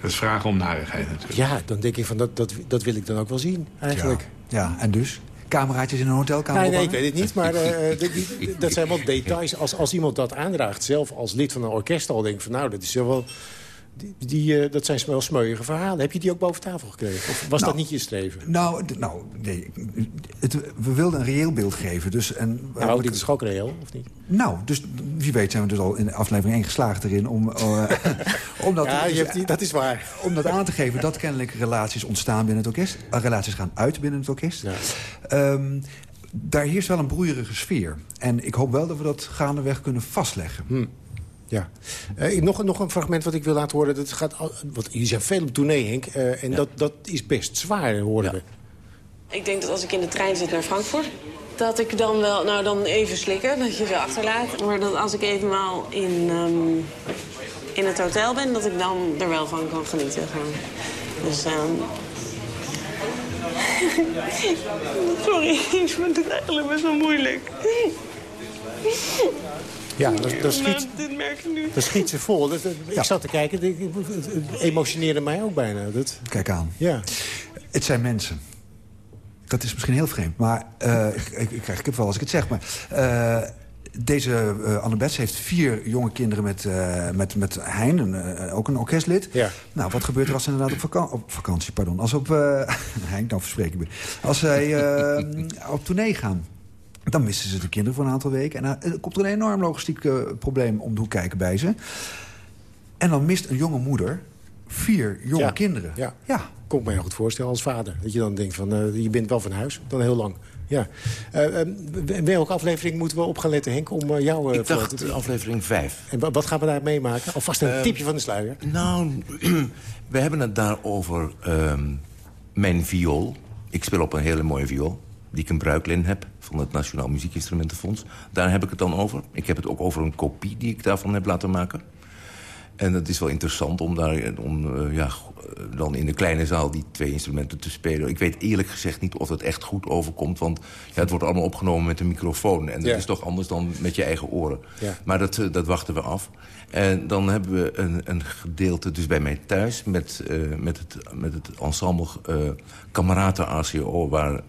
Dat is vragen om narigheid natuurlijk. Ja, dan denk ik van dat, dat, dat wil ik dan ook wel zien eigenlijk. Ja, ja en dus? Cameraatjes in een hotelkamer Nee, nee, ik weet het niet. Maar uh, dat zijn wel details. Als, als iemand dat aandraagt, zelf als lid van een orkest al... denk ik van nou, dat is wel... Die, die uh, dat zijn wel smeuïge verhalen. Heb je die ook boven tafel gekregen? Of was dat nou, niet je streven? Nou, nou nee. Het, we wilden een reëel beeld geven. Dus, en, nou, dit is ook reëel, of niet? Nou, dus wie weet zijn we dus al in aflevering 1 geslaagd erin... om, uh, om dat, ja, je hebt die, dat is waar. Om dat aan te geven dat kennelijk relaties ontstaan binnen het orkest. Uh, relaties gaan uit binnen het orkest. Ja. Um, daar heerst wel een broeierige sfeer. En ik hoop wel dat we dat gaandeweg kunnen vastleggen. Hm. Ja. Uh, nog, nog een fragment wat ik wil laten horen. Dat gaat, want jullie zijn veel op tournee, Henk. Uh, en ja. dat, dat is best zwaar, horen ja. we. Ik denk dat als ik in de trein zit naar Frankfurt... dat ik dan wel, nou dan even slikken, dat je ze achterlaat. Maar dat als ik evenmaal in, um, in het hotel ben, dat ik dan er wel van kan genieten. Gewoon. Dus... Um... Sorry, ik vind het eigenlijk best wel moeilijk. Ja, dat, dat, schiet, dit merk ik nu. dat schiet ze vol. Dat, ik zat te kijken, het emotioneerde mij ook bijna. Dat... Kijk aan. Ja. Het zijn mensen. Dat is misschien heel vreemd, maar uh, ik, ik, krijg wel als ik het zeg. Maar uh, deze uh, Annabeth heeft vier jonge kinderen met, uh, met, met Hein, een, uh, ook een orkestlid. Ja. Nou, wat gebeurt er als ze inderdaad op, vaka op vakantie, pardon, als op, Hein, nou verspreek ik me. Als zij op tournee gaan, dan missen ze de kinderen voor een aantal weken. En dan komt er een enorm logistiek probleem om de hoek kijken bij ze. En dan mist een jonge moeder vier jonge ja. kinderen. Ja. ja. Kon ik me heel goed voorstellen als vader. Dat je dan denkt van, uh, je bent wel van huis, dan heel lang. Ja. Uh, uh, welke aflevering moeten we op gaan letten, Henk, om uh, jou... ik dacht te... aflevering 5. En wat gaan we daar meemaken? Alvast een tipje van de sluier. Nou, we hebben het daar over ehm, mijn viool. Ik speel op een hele mooie viool die ik een bruiklin heb van het Nationaal Muziekinstrumentenfonds. Daar heb ik het dan over. Ik heb het ook over een kopie die ik daarvan heb laten maken. En het is wel interessant om daar om, uh, ja, dan in de kleine zaal die twee instrumenten te spelen. Ik weet eerlijk gezegd niet of het echt goed overkomt. Want ja, het wordt allemaal opgenomen met een microfoon. En dat Ja. is toch anders dan met je eigen oren. Ja. Maar dat, eh, dat wachten we af. En dan hebben we een, een gedeelte dus bij mij thuis... met, eh, met, het, met het ensemble eh Kameraden ACO... waar...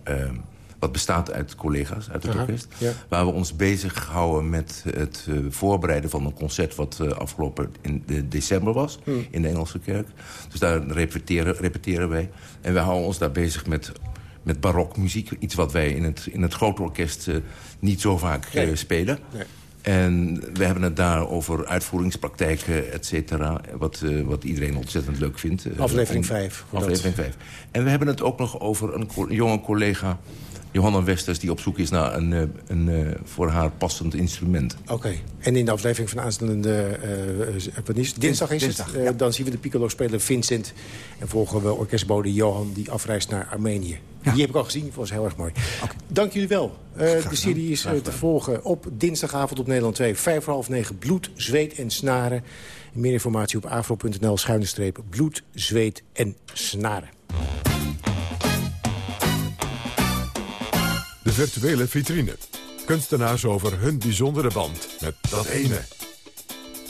wat bestaat uit collega's uit het Aha, orkest. ja. Waar we ons bezighouden met het eh, voorbereiden van een concert... wat eh, afgelopen in de december was Hmm. in de Engelse kerk. Dus daar repeteren, repeteren wij. En we houden ons daar bezig met, met barokmuziek. Iets wat wij in het, in het grote orkest eh, niet zo vaak Nee. spelen. Nee. En we hebben het daar over uitvoeringspraktijken, et cetera. Wat, wat iedereen ontzettend leuk vindt. Aflevering om- vijf, voor Aflevering 5. En we hebben het ook nog over een co- jonge collega... Johanna Westers, die op zoek is naar een, eh, een eh, voor haar passend instrument. Oké. En in de aflevering van aanstaande het? dinsdag is Dinsdag, het. Dan zien we de piccolo-speler Vincent. En volgen we orkestbode Johan, die afreist naar Armenië. Die heb ik al gezien, die was heel erg mooi. Dank jullie wel. Eh, de serie is te volgen op dinsdagavond op Nederland 2. Vijf voor half negen, bloed, zweet en snaren. Meer informatie op afro.nl, schuine streep, bloed, zweet en snaren. De virtuele vitrine. Kunstenaars over hun bijzondere band met dat ene.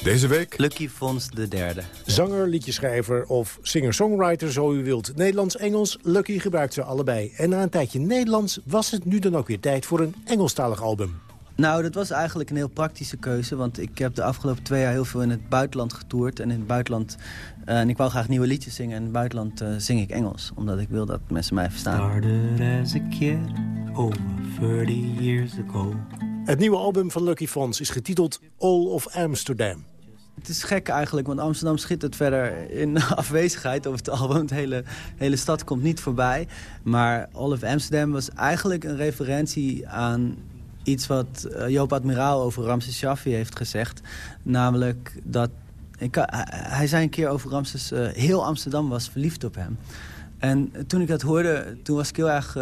Deze week... Lucky Fons de derde. Zanger, liedjeschrijver of singer-songwriter, zo u wilt. Nederlands-Engels, Lucky gebruikt ze allebei. En na een tijdje Nederlands was het nu dan ook weer tijd voor een Engelstalig album. Nou, dat was eigenlijk een heel praktische keuze. Want ik heb de afgelopen twee jaar heel veel in het buitenland getoerd. En in het buitenland... eh, en ik wou graag nieuwe liedjes zingen. En in het buitenland eh, zing ik Engels. Omdat ik wil dat mensen mij verstaan. Started as a kid over 30 years ago. Het nieuwe album van Lucky Fons is getiteld All of Amsterdam. Het is gek eigenlijk, want Amsterdam schittert verder in afwezigheid over het album. De hele, hele stad komt niet voorbij. Maar All of Amsterdam was eigenlijk een referentie aan iets wat eh, Joop Admiraal over Ramses Shaffi heeft gezegd. Namelijk dat... Ik, hij- hij zei een keer over Ramses... eh, heel Amsterdam was verliefd op hem. En toen ik dat hoorde, toen was ik heel erg...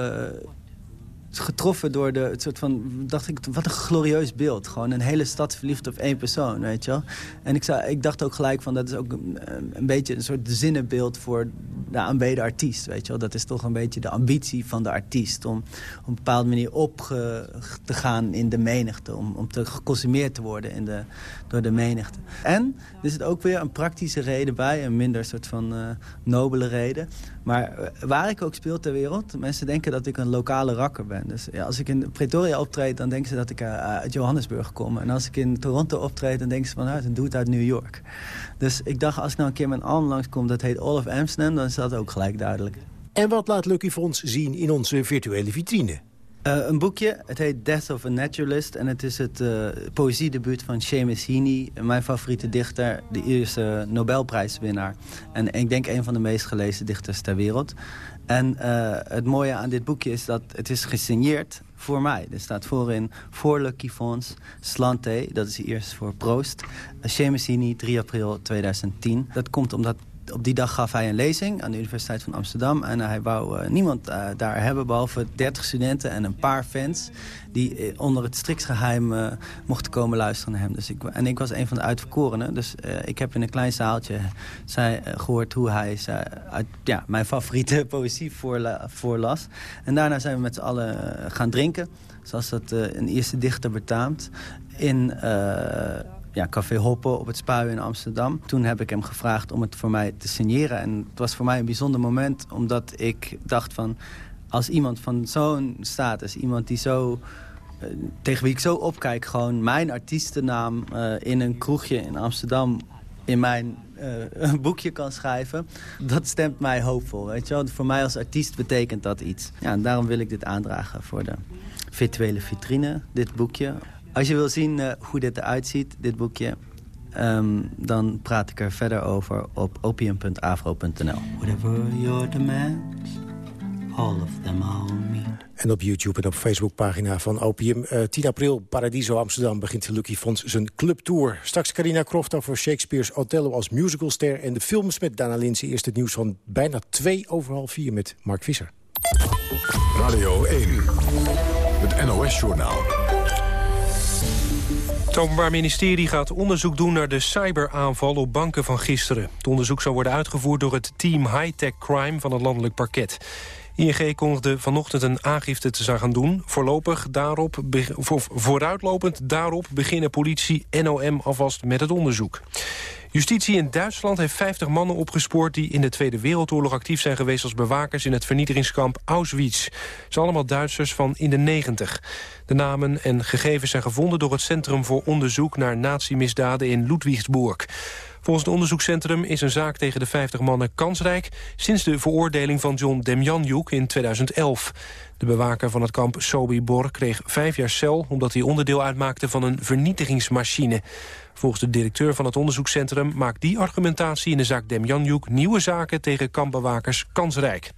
getroffen door de, het soort van, dacht ik, wat een glorieus beeld. Gewoon een hele stad verliefd op één persoon, weet je wel. En ik, zou, ik dacht ook gelijk van, dat is ook een, een beetje een soort zinnenbeeld voor de aanbeden artiest, weet je wel. Dat is toch een beetje de ambitie van de artiest, om op een bepaalde manier op te gaan in de menigte. Om, om te geconsumeerd te worden in de, door de menigte. En er zit ook weer een praktische reden bij, een minder soort van uh, nobele reden. Maar eh, waar ik ook speel ter wereld, mensen denken dat ik een lokale rakker ben. Dus ja, als ik in Pretoria optreed, dan denken ze dat ik uh, uit Johannesburg kom. En als ik in Toronto optreed, dan denken ze van, nou, dan doe het uit New York. Dus ik dacht, als ik nou een keer een album langskom, dat heet of Amsterdam, dan is dat ook gelijk duidelijk. En wat laat Lucky Fonds zien in onze virtuele vitrine? Uh, een boekje, het heet Death of a Naturalist. En het is het uh, poëziedebuut van Seamus Heaney. Mijn favoriete dichter, de eerste Nobelprijswinnaar. En ik denk een van de meest gelezen dichters ter wereld. En uh, het mooie aan dit boekje is dat het is gesigneerd voor mij. Er staat voorin voor Lucky Fons, Slante, dat is eerst voor Proost. Seamus Heaney, 3 april 2010. Dat komt omdat op die dag gaf hij een lezing aan de Universiteit van Amsterdam. En hij wou uh, niemand uh, daar hebben behalve 30 studenten en een paar fans... die uh, onder het striksgeheim mochten komen luisteren naar hem. Dus ik, en ik was een van de uitverkorenen. Dus ik heb in een klein zaaltje gehoord hoe hij ja, mijn favoriete poëzie voorla voorlas. En daarna zijn we met z'n allen gaan drinken. Zoals dat een eerste dichter betaamt. In ja, Café Hoppen op het Spuien in Amsterdam. Toen heb ik hem gevraagd om het voor mij te signeren. En het was voor mij een bijzonder moment, omdat ik dacht van... als iemand van zo'n status, iemand die zo... Uh, tegen wie ik zo opkijk, gewoon mijn artiestennaam uh, in een kroegje in Amsterdam in mijn uh, boekje kan schrijven. Dat stemt mij hoopvol, weet je wel. Voor mij als artiest betekent dat iets. Ja, daarom wil ik dit aandragen voor de virtuele vitrine, dit boekje. Als je wil zien uh, hoe dit eruit ziet, dit boekje... Um, dan praat ik er verder over op opium.afro.nl. Whatever your demands, all of them are me. En op YouTube en op Facebookpagina van Opium. Uh, 10 april, Paradiso Amsterdam, begint Lucky Fonds zijn clubtour. Straks Carina Croft over Shakespeare's Othello als musicalster... en de films met Dana Lindsay. Eerst het nieuws van bijna twee over half vier met Mark Visser. Radio 1, het NOS-journaal. Het Openbaar Ministerie gaat onderzoek doen naar de cyberaanval op banken van gisteren. Het onderzoek zal worden uitgevoerd door het team High-Tech Crime van het landelijk parket. ING kondigde vanochtend een aangifte te gaan doen. Voorlopig daarop, vooruitlopend daarop beginnen politie NOM alvast met het onderzoek. Justitie in Duitsland heeft 50 mannen opgespoord... die in de Tweede Wereldoorlog actief zijn geweest als bewakers... in het vernietigingskamp Auschwitz. Ze zijn allemaal Duitsers van in de 90. De namen en gegevens zijn gevonden door het Centrum voor Onderzoek... naar nazi-misdaden in Ludwigsburg. Volgens het onderzoekscentrum is een zaak tegen de 50 mannen kansrijk... sinds de veroordeling van John Demjanjuk in 2011. De bewaker van het kamp Sobibor kreeg vijf jaar cel... omdat hij onderdeel uitmaakte van een vernietigingsmachine. Volgens de directeur van het onderzoekscentrum maakt die argumentatie in de zaak Demjanjuk nieuwe zaken tegen kampbewakers kansrijk.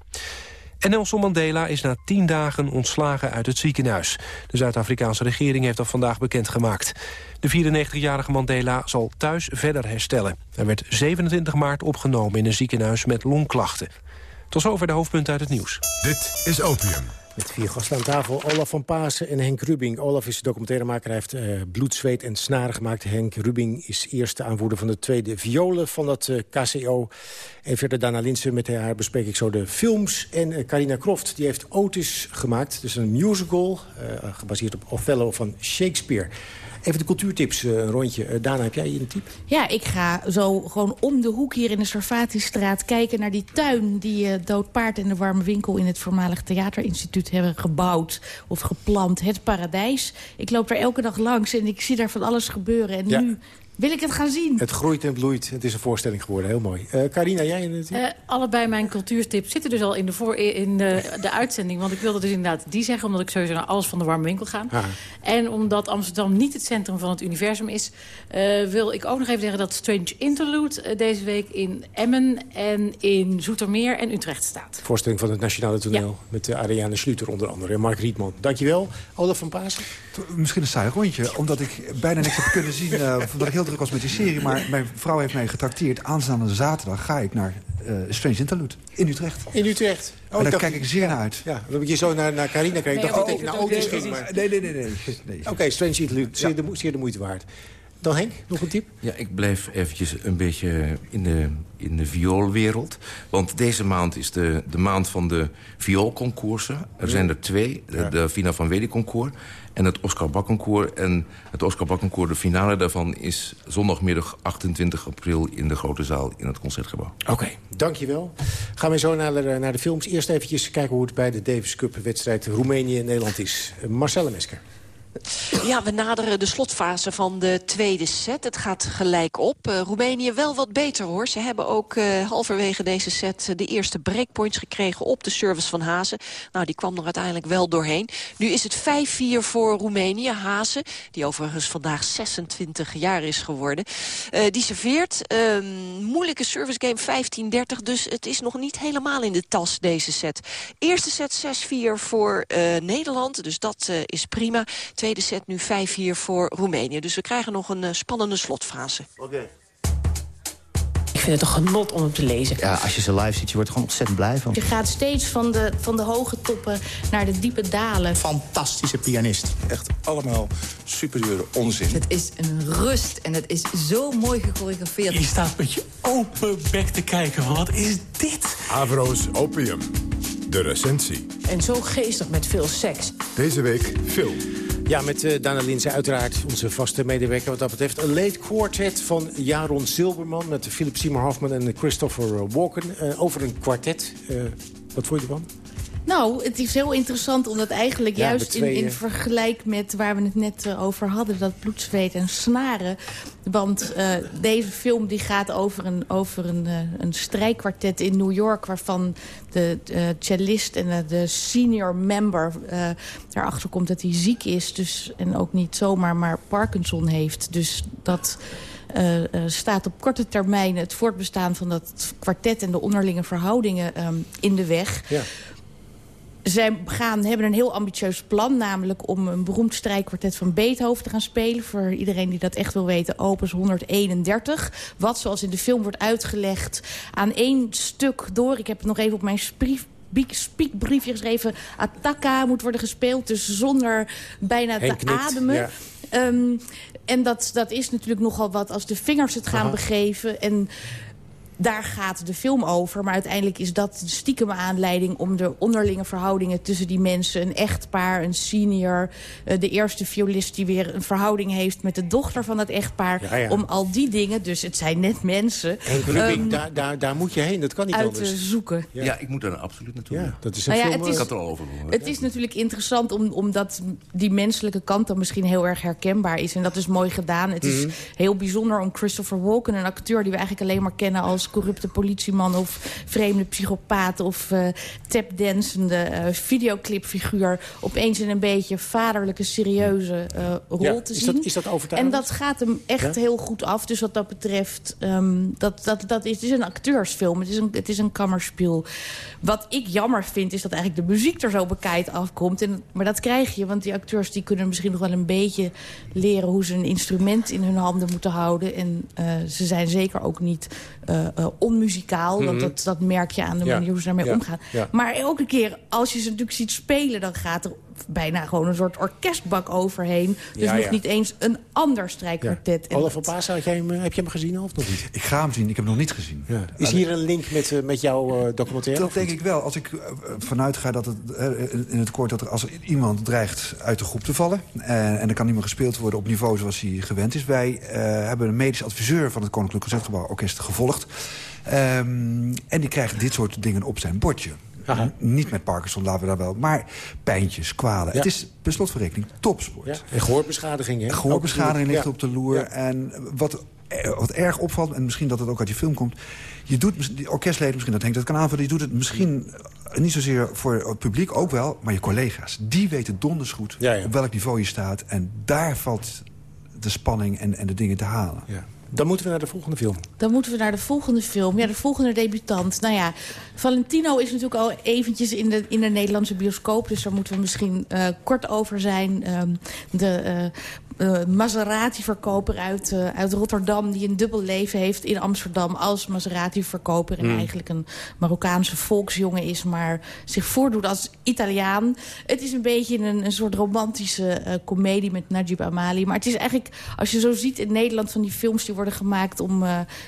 En Nelson Mandela is na tien dagen ontslagen uit het ziekenhuis. De Zuid-Afrikaanse regering heeft dat vandaag bekendgemaakt. De 94-jarige Mandela zal thuis verder herstellen. Hij werd 27 maart opgenomen in een ziekenhuis met longklachten. Tot zover de hoofdpunten uit het nieuws. Dit is Opium. Met vier gasten aan tafel, Olaf van Pasen en Henk Rubing. Olaf is documentairemaker, hij heeft uh, bloed, zweet en snaren gemaakt. Henk Rubing is eerste aanvoerder van de tweede violen van dat eh, KCO. En verder Dana Linsen, met haar bespreek ik zo de films. En uh, Carina Croft, die heeft Otis gemaakt. Dus een musical, gebaseerd op Othello van Shakespeare. Even de cultuurtips, uh, een rondje. Uh, Dana, heb jij een tip? Ja, ik ga zo gewoon om de hoek hier in de Sarfati-straat... kijken naar die tuin die uh, Dood Paard en de Warme Winkel... in het voormalig theaterinstituut hebben gebouwd of geplant. Het paradijs. Ik loop daar elke dag langs en ik zie daar van alles gebeuren. En nu wil ik het gaan zien. Het groeit en bloeit. Het is een voorstelling geworden. Heel mooi. Uh, Carina, jij in het... Uh, allebei mijn cultuurtips zitten dus al in, de, voor, in de, de uitzending. Want ik wilde dus inderdaad die zeggen... omdat ik sowieso naar alles van de warme winkel ga. En omdat Amsterdam niet het centrum van het universum is... Uh, wil ik ook nog even zeggen dat Strange Interlude... deze week in Emmen en in Zoetermeer en Utrecht staat. Voorstelling van het Nationale Toneel. Met Ariane Schluter onder andere. En Mark Rietman. Dankjewel. Olaf van Pasen. Misschien een saai rondje. Omdat ik bijna niks heb kunnen zien... omdat ik heel druk was met die serie. Maar mijn vrouw heeft mij getrakteerd. Aanstaande zaterdag ga ik naar uh, Strange Interlude in Utrecht. In Utrecht? Oh, daar kijk ik zeer naar uit. Ja, dan heb ik je zo naar, naar Carina kijken. Nee, ik dacht oh, dat ik naar auto's ging. Maar... Nee, nee, nee. nee. nee. Oké, okay, Strange Interlude. Zeer, de, zeer de moeite waard. Dan Henk, nog een tip? Ja, ik blijf eventjes een beetje in de, in de vioolwereld. Want deze maand is de, de maand van de vioolconcoursen. Er zijn er twee. De, ja. de Vina van Wedi concours en het Oscar Bakkenkoor. En het Oscar Bakkenkoor, de finale daarvan... is zondagmiddag 28 april in de Grote Zaal in het Concertgebouw. Oké, dankjewel. Gaan we zo naar de, naar de films. Eerst eventjes kijken hoe het bij de Davis Cup-wedstrijd Roemenië-Nederland is. Marcelle Mesker. Ja, we naderen de slotfase van de tweede set. Het gaat gelijk op. Uh, Roemenië wel wat beter hoor. Ze hebben ook uh, halverwege deze set de eerste breakpoints gekregen op de service van Hazen. Nou, die kwam er uiteindelijk wel doorheen. Nu is het 5-4 voor Roemenië. Hazen, die overigens vandaag 26 jaar is geworden. Uh, die serveert. Ehm, moeilijke service game 15-30. Dus het is nog niet helemaal in de tas deze set. Eerste set 6-4 voor Nederland. Dus dat is prima. Tweede set nu 5-4 voor Roemenië. Dus we krijgen nog een uh, spannende slotfase. Oké. Okay. Ik vind het een genot om hem te lezen. Ja, als je ze live ziet, je wordt er gewoon ontzettend blij van. Je gaat steeds van de, van de hoge toppen naar de diepe dalen. Fantastische pianist. Echt allemaal superieuze onzin. Het is een rust en het is zo mooi gechoreografeerd. Je staat met je open bek te kijken. Wat is dit? Avro's Opium. De recensie. En zo geestig met veel seks. Deze week film. Ja, met uh, Dana Linse uiteraard, onze vaste medewerker wat dat betreft. Een late quartet van Jaron Silberman met Philip Seymour Hoffman en Christopher Walken. Uh, over een kwartet. Uh, wat vond je ervan? Nou, het is heel interessant omdat eigenlijk ja, juist in, in vergelijk met waar we het net uh, over hadden... dat bloed, zweet en snaren. Want uh, deze film die gaat over een, over een, uh, een strijkkwartet in New York... waarvan de cellist en de senior member erachter komt dat hij ziek is. Dus, en ook niet zomaar maar Parkinson heeft. Dus dat... Uh, uh, staat op korte termijn het voortbestaan van dat kwartet... en de onderlinge verhoudingen um, in de weg. Ja zij gaan, hebben een heel ambitieus plan. Namelijk om een beroemd strijkkwartet van Beethoven te gaan spelen. Voor iedereen die dat echt wil weten, opus 131. Wat, zoals in de film wordt uitgelegd, aan één stuk door... ik heb het nog even op mijn sprief, spiekbriefje geschreven... Attacca moet worden gespeeld, dus zonder bijna Henk te knikt, ademen. ja. Um, en dat, dat is natuurlijk nogal wat als de vingers het gaan Aha. begeven... En daar gaat de film over. Maar uiteindelijk is dat de stiekeme aanleiding... om de onderlinge verhoudingen tussen die mensen. Een echtpaar, een senior. Uh, de eerste violist die weer een verhouding heeft... met de dochter van dat echtpaar. Ja, ja. Om al die dingen, dus het zijn net mensen... Rubik, um, daar, daar, daar moet je heen. Dat kan niet uit anders. te zoeken. Ja. ik moet daar absoluut naartoe. Ja, dat is een Nou ja, film... het is- Ik had er al over gehoord. Het is natuurlijk interessant om, omdat die menselijke kant dan misschien heel erg herkenbaar is. En dat is mooi gedaan. Het is Mhm. heel bijzonder om Christopher Walken, een acteur die we eigenlijk alleen maar kennen als corrupte politieman of vreemde psychopaat of uh, tapdansende eh, videoclipfiguur opeens in een beetje vaderlijke, serieuze eh, rol Ja, te is zien. dat- is dat overtuigend? En dat gaat hem echt Ja? heel goed af. Dus wat dat betreft, ehm, dat, dat, dat is, het is een acteursfilm. Het is een, het is een kammerspiel. Wat ik jammer vind, is dat eigenlijk de muziek er zo bekijkt afkomt. En, maar dat krijg je, want die acteurs die kunnen misschien nog wel een beetje leren... hoe ze een instrument in hun handen moeten houden. En eh, ze zijn zeker ook niet eh, eh, onmuzikaal. Want Mhm. dat, dat merk je aan de manier hoe ze daarmee omgaan. Maar elke keer, als je ze natuurlijk ziet spelen... dan gaat er bijna gewoon een soort orkestbak overheen. Dus Ja, nog ja. niet eens een ander strijkkwartet. En Olaf van Pasen, had jij hem, eh, heb je hem gezien of nog niet? Ik ga hem zien, ik heb hem nog niet gezien. Is hier een link met, eh, met jouw eh, documentaire? Dat denk ik wel. Als ik vanuit ga dat het in het kort dat er als er iemand dreigt uit de groep te vallen... en er kan niet meer gespeeld worden op niveau zoals hij gewend is. Wij eh, hebben een medisch adviseur van het Koninklijk Concertgebouw Orkest gevolgd. Ehm, en die krijgt dit soort dingen op zijn bordje. Aha. Niet met Parkinson, laten we daar wel. Maar pijntjes, kwalen. Ja. Het is per slotverrekening topsport. Ja. En gehoorbeschadiging, hè? Gehoorbeschadiging ligt op de loer. En wat, eh, wat erg opvalt, en misschien dat het ook uit je film komt... je doet, die orkestleden, misschien dat Henk dat kan aanvullen... je doet het misschien eh, niet zozeer voor het publiek, ook wel... maar je collega's, die weten donders goed op welk niveau je staat. En daar valt de spanning en, en de dingen te halen. Ja. Dan moeten we naar de volgende film. Dan moeten we naar de volgende film. Ja, de volgende debutant. Nou ja, Valentino is natuurlijk al eventjes in de, in de Nederlandse bioscoop. Dus daar moeten we misschien eh, kort over zijn. Ehm, de, eh, uh, Maserati-verkoper uit, uh, uit Rotterdam... die een dubbel leven heeft in Amsterdam als Maserati-verkoper... en Hmm. eigenlijk een Marokkaanse volksjongen is... maar zich voordoet als Italiaan. Het is een beetje een, een soort romantische uh, komedie met Najib Amali. Maar het is eigenlijk, als je zo ziet in Nederland... van die films die worden gemaakt om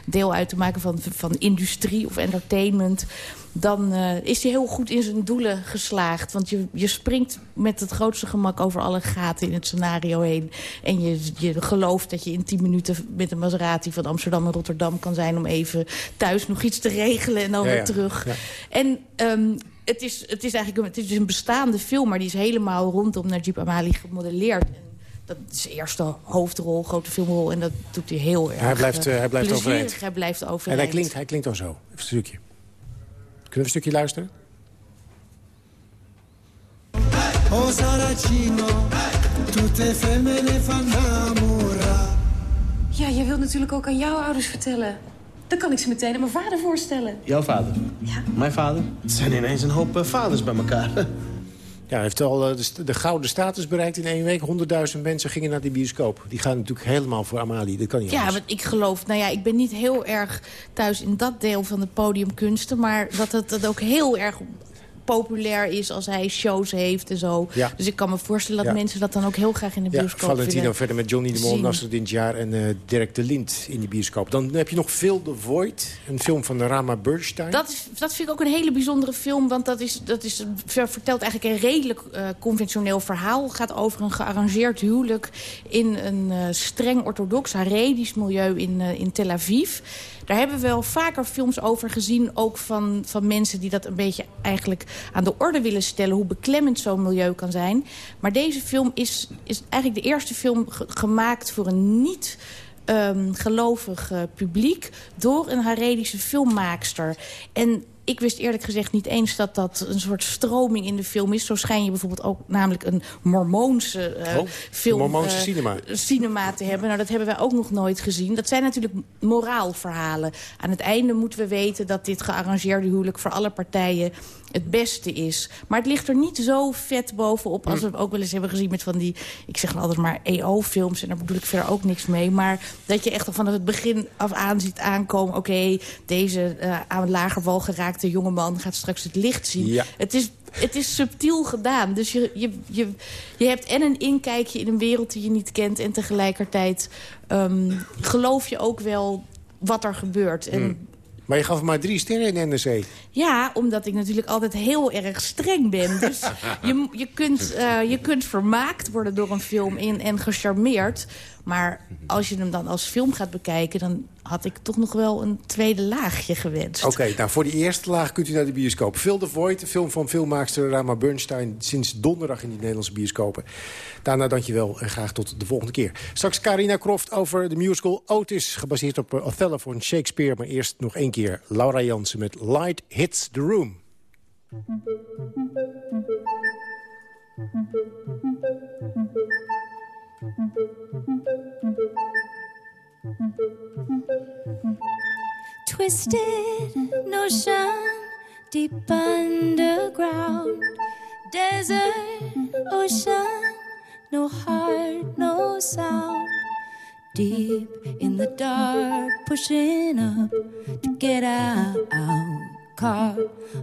deel uit te maken van, van industrie of entertainment dan uh, is hij heel goed in zijn doelen geslaagd. Want je, je springt met het grootste gemak over alle gaten in het scenario heen. En je, je gelooft dat je in 10 minuten met een Maserati van Amsterdam en Rotterdam kan zijn... om even thuis nog iets te regelen en dan Ja, weer ja. terug. Ja. En um, het, is, het is eigenlijk een, het is dus een bestaande film... maar die is helemaal rondom Najib Amali gemodelleerd. En dat is zijn eerste hoofdrol, grote filmrol. En dat doet hij heel erg Hij blijft, eh, uh, hij blijft plezierig. overeind. Hij blijft En overeind. hij klinkt, hij klinkt al zo. Even een stukje. Kunnen we een stukje luisteren? Oh Saracino, tutte femmine fannamora. Ja, jij wilt natuurlijk ook aan jouw ouders vertellen. Dan kan ik ze meteen aan mijn vader voorstellen. Jouw vader? Ja. Mijn vader? Het zijn ineens een hoop uh, vaders bij elkaar. Ja, hij heeft al uh, de, de, gouden status bereikt in één week. 100.000 mensen gingen naar die bioscoop. Die gaan natuurlijk helemaal voor Amali. Dat kan niet Ja, anders. want ik geloof... Nou ja, ik ben niet heel erg thuis in dat deel van de podiumkunsten... maar dat het, het ook heel erg populair is als hij shows heeft en zo. Ja. Dus ik kan me voorstellen dat Ja. mensen dat dan ook heel graag in de Ja, bioscoop Valentino willen verder met Johnny de Mol. Nasser jaar en uh, Dirk de Lind in die bioscoop. Dan heb je nog Phil the Void, een film van Rama Bernstein. Dat, is, dat vind ik ook een hele bijzondere film. Want dat, is, dat is, vertelt eigenlijk een redelijk uh, conventioneel verhaal. Het gaat over een gearrangeerd huwelijk... in een uh, streng orthodox haredisch milieu in, in Tel Aviv. Daar hebben we wel vaker films over gezien. Ook van, van mensen die dat een beetje eigenlijk aan de orde willen stellen. Hoe beklemmend zo'n milieu kan zijn. Maar deze film is, is eigenlijk de eerste film gemaakt voor een niet... Um, gelovig uh, publiek door een Haredische filmmaakster. En ik wist eerlijk gezegd niet eens dat dat een soort stroming in de film is. Zo schijn je bijvoorbeeld ook namelijk een mormoonse uh, oh, film... mormoonse uh, cinema. cinema te hebben. Nou, dat hebben wij ook nog nooit gezien. Dat zijn natuurlijk moraalverhalen. Aan het einde moeten we weten dat dit gearrangeerde huwelijk... voor alle partijen het beste is. Maar het ligt er niet zo vet bovenop... als we ook wel eens hebben gezien met van die... ik zeg altijd maar EO-films... en daar bedoel ik verder ook niks mee. Maar dat je echt al vanaf het begin af aan ziet aankomen... oké, okay, deze uh, aan lager wal geraakte jongeman gaat straks het licht zien. Ja. Het is het is subtiel gedaan. Dus je, je, je, je hebt en een inkijkje in een wereld die je niet kent... en tegelijkertijd um, geloof je ook wel wat er gebeurt. En hmm. Maar je gaf maar drie sterren in NRC. Ja, omdat ik natuurlijk altijd heel erg streng ben. Dus je, je, kunt, uh, je kunt vermaakt worden door een film en, en gecharmeerd. Maar als je hem dan als film gaat bekijken... dan had ik toch nog wel een tweede laagje gewenst. Oké, nou voor die eerste laag kunt u naar de bioscoop. Phil the Void, film van filmmaakster Rama Bernstein... sinds donderdag in die Nederlandse bioscopen. Daarna dankjewel en graag tot de volgende keer. Straks Carina Croft over de musical Otis... gebaseerd op uh, Othello van Shakespeare. Maar eerst nog één keer Laura Jansen met Light Hits the Room. Twisted notion deep underground, desert ocean, no heart, no sound. Deep in the dark, pushing up to get out. Caught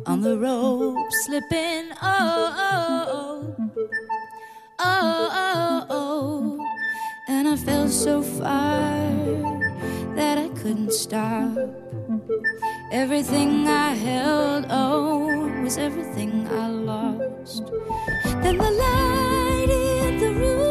on the rope, slipping. Oh, oh, oh, oh, oh, oh. Fell so far that I couldn't stop. Everything I held, oh, was everything I lost. Then the light in the room,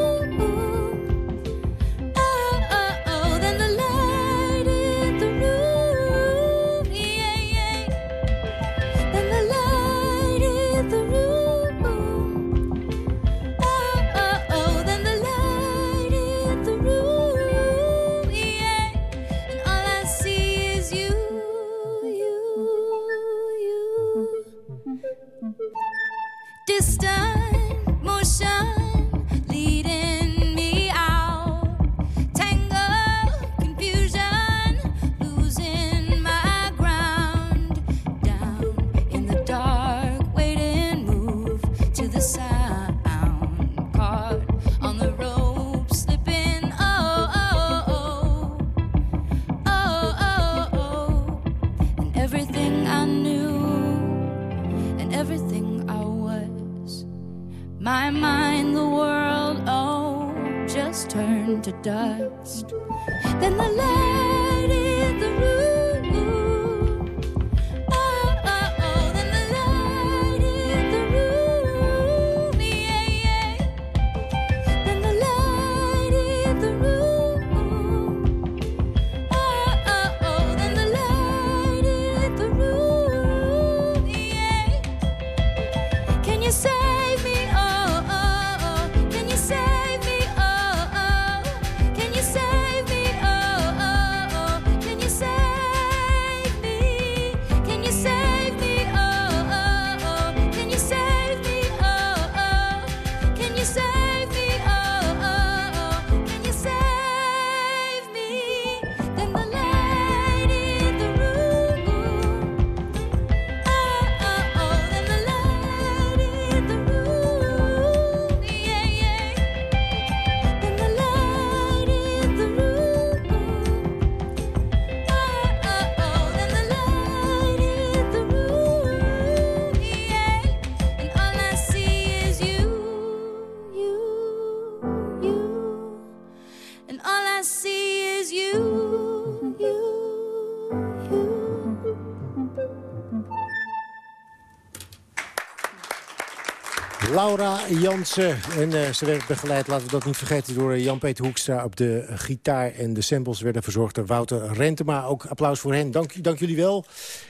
Laura Jansen. En eh, ze werd begeleid, laten we dat niet vergeten... door eh, Jan-Peter Hoekstra op de gitaar. En de samples werden verzorgd door Wouter Rentema. Ook applaus voor hen. Dank, dank jullie wel.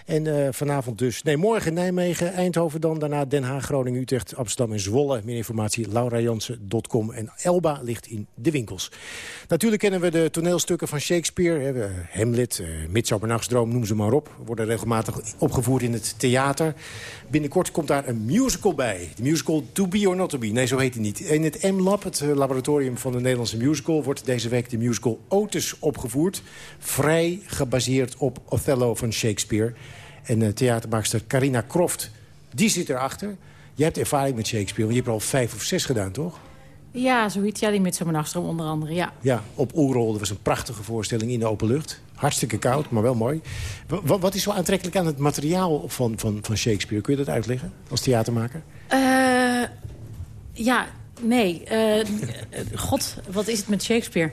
En eh, vanavond dus... Nee, morgen Nijmegen, Eindhoven dan. Daarna Den Haag, Groningen, Utrecht, Amsterdam en Zwolle. Meer informatie laurajansen.com. En Elba ligt in de winkels. Natuurlijk kennen we de toneelstukken van Shakespeare. Hamlet, uh, Midsomernachtsdroom, noem ze maar op. Worden regelmatig opgevoerd in het theater. Binnenkort komt daar een musical bij. De musical To Be or Not To Be. Nee, zo heet hij niet. In het M-Lab, het eh, laboratorium van de Nederlandse musical... wordt deze week de musical Otis opgevoerd. Vrij gebaseerd op Othello van Shakespeare. En uh, theatermaakster Carina Croft, die zit erachter. Jij hebt ervaring met Shakespeare, want je hebt er al vijf of zes gedaan, toch? Ja, zoiets. Ja, die Midsomernachtstroom onder andere, ja. Ja, op Oerol. Dat was een prachtige voorstelling in de open lucht. Hartstikke koud, maar wel mooi. Wa- wa- wat is zo aantrekkelijk aan het materiaal van, van, van Shakespeare? Kun je dat uitleggen als theatermaker? Eh, ja, nee. Eh, God, wat is het met Shakespeare?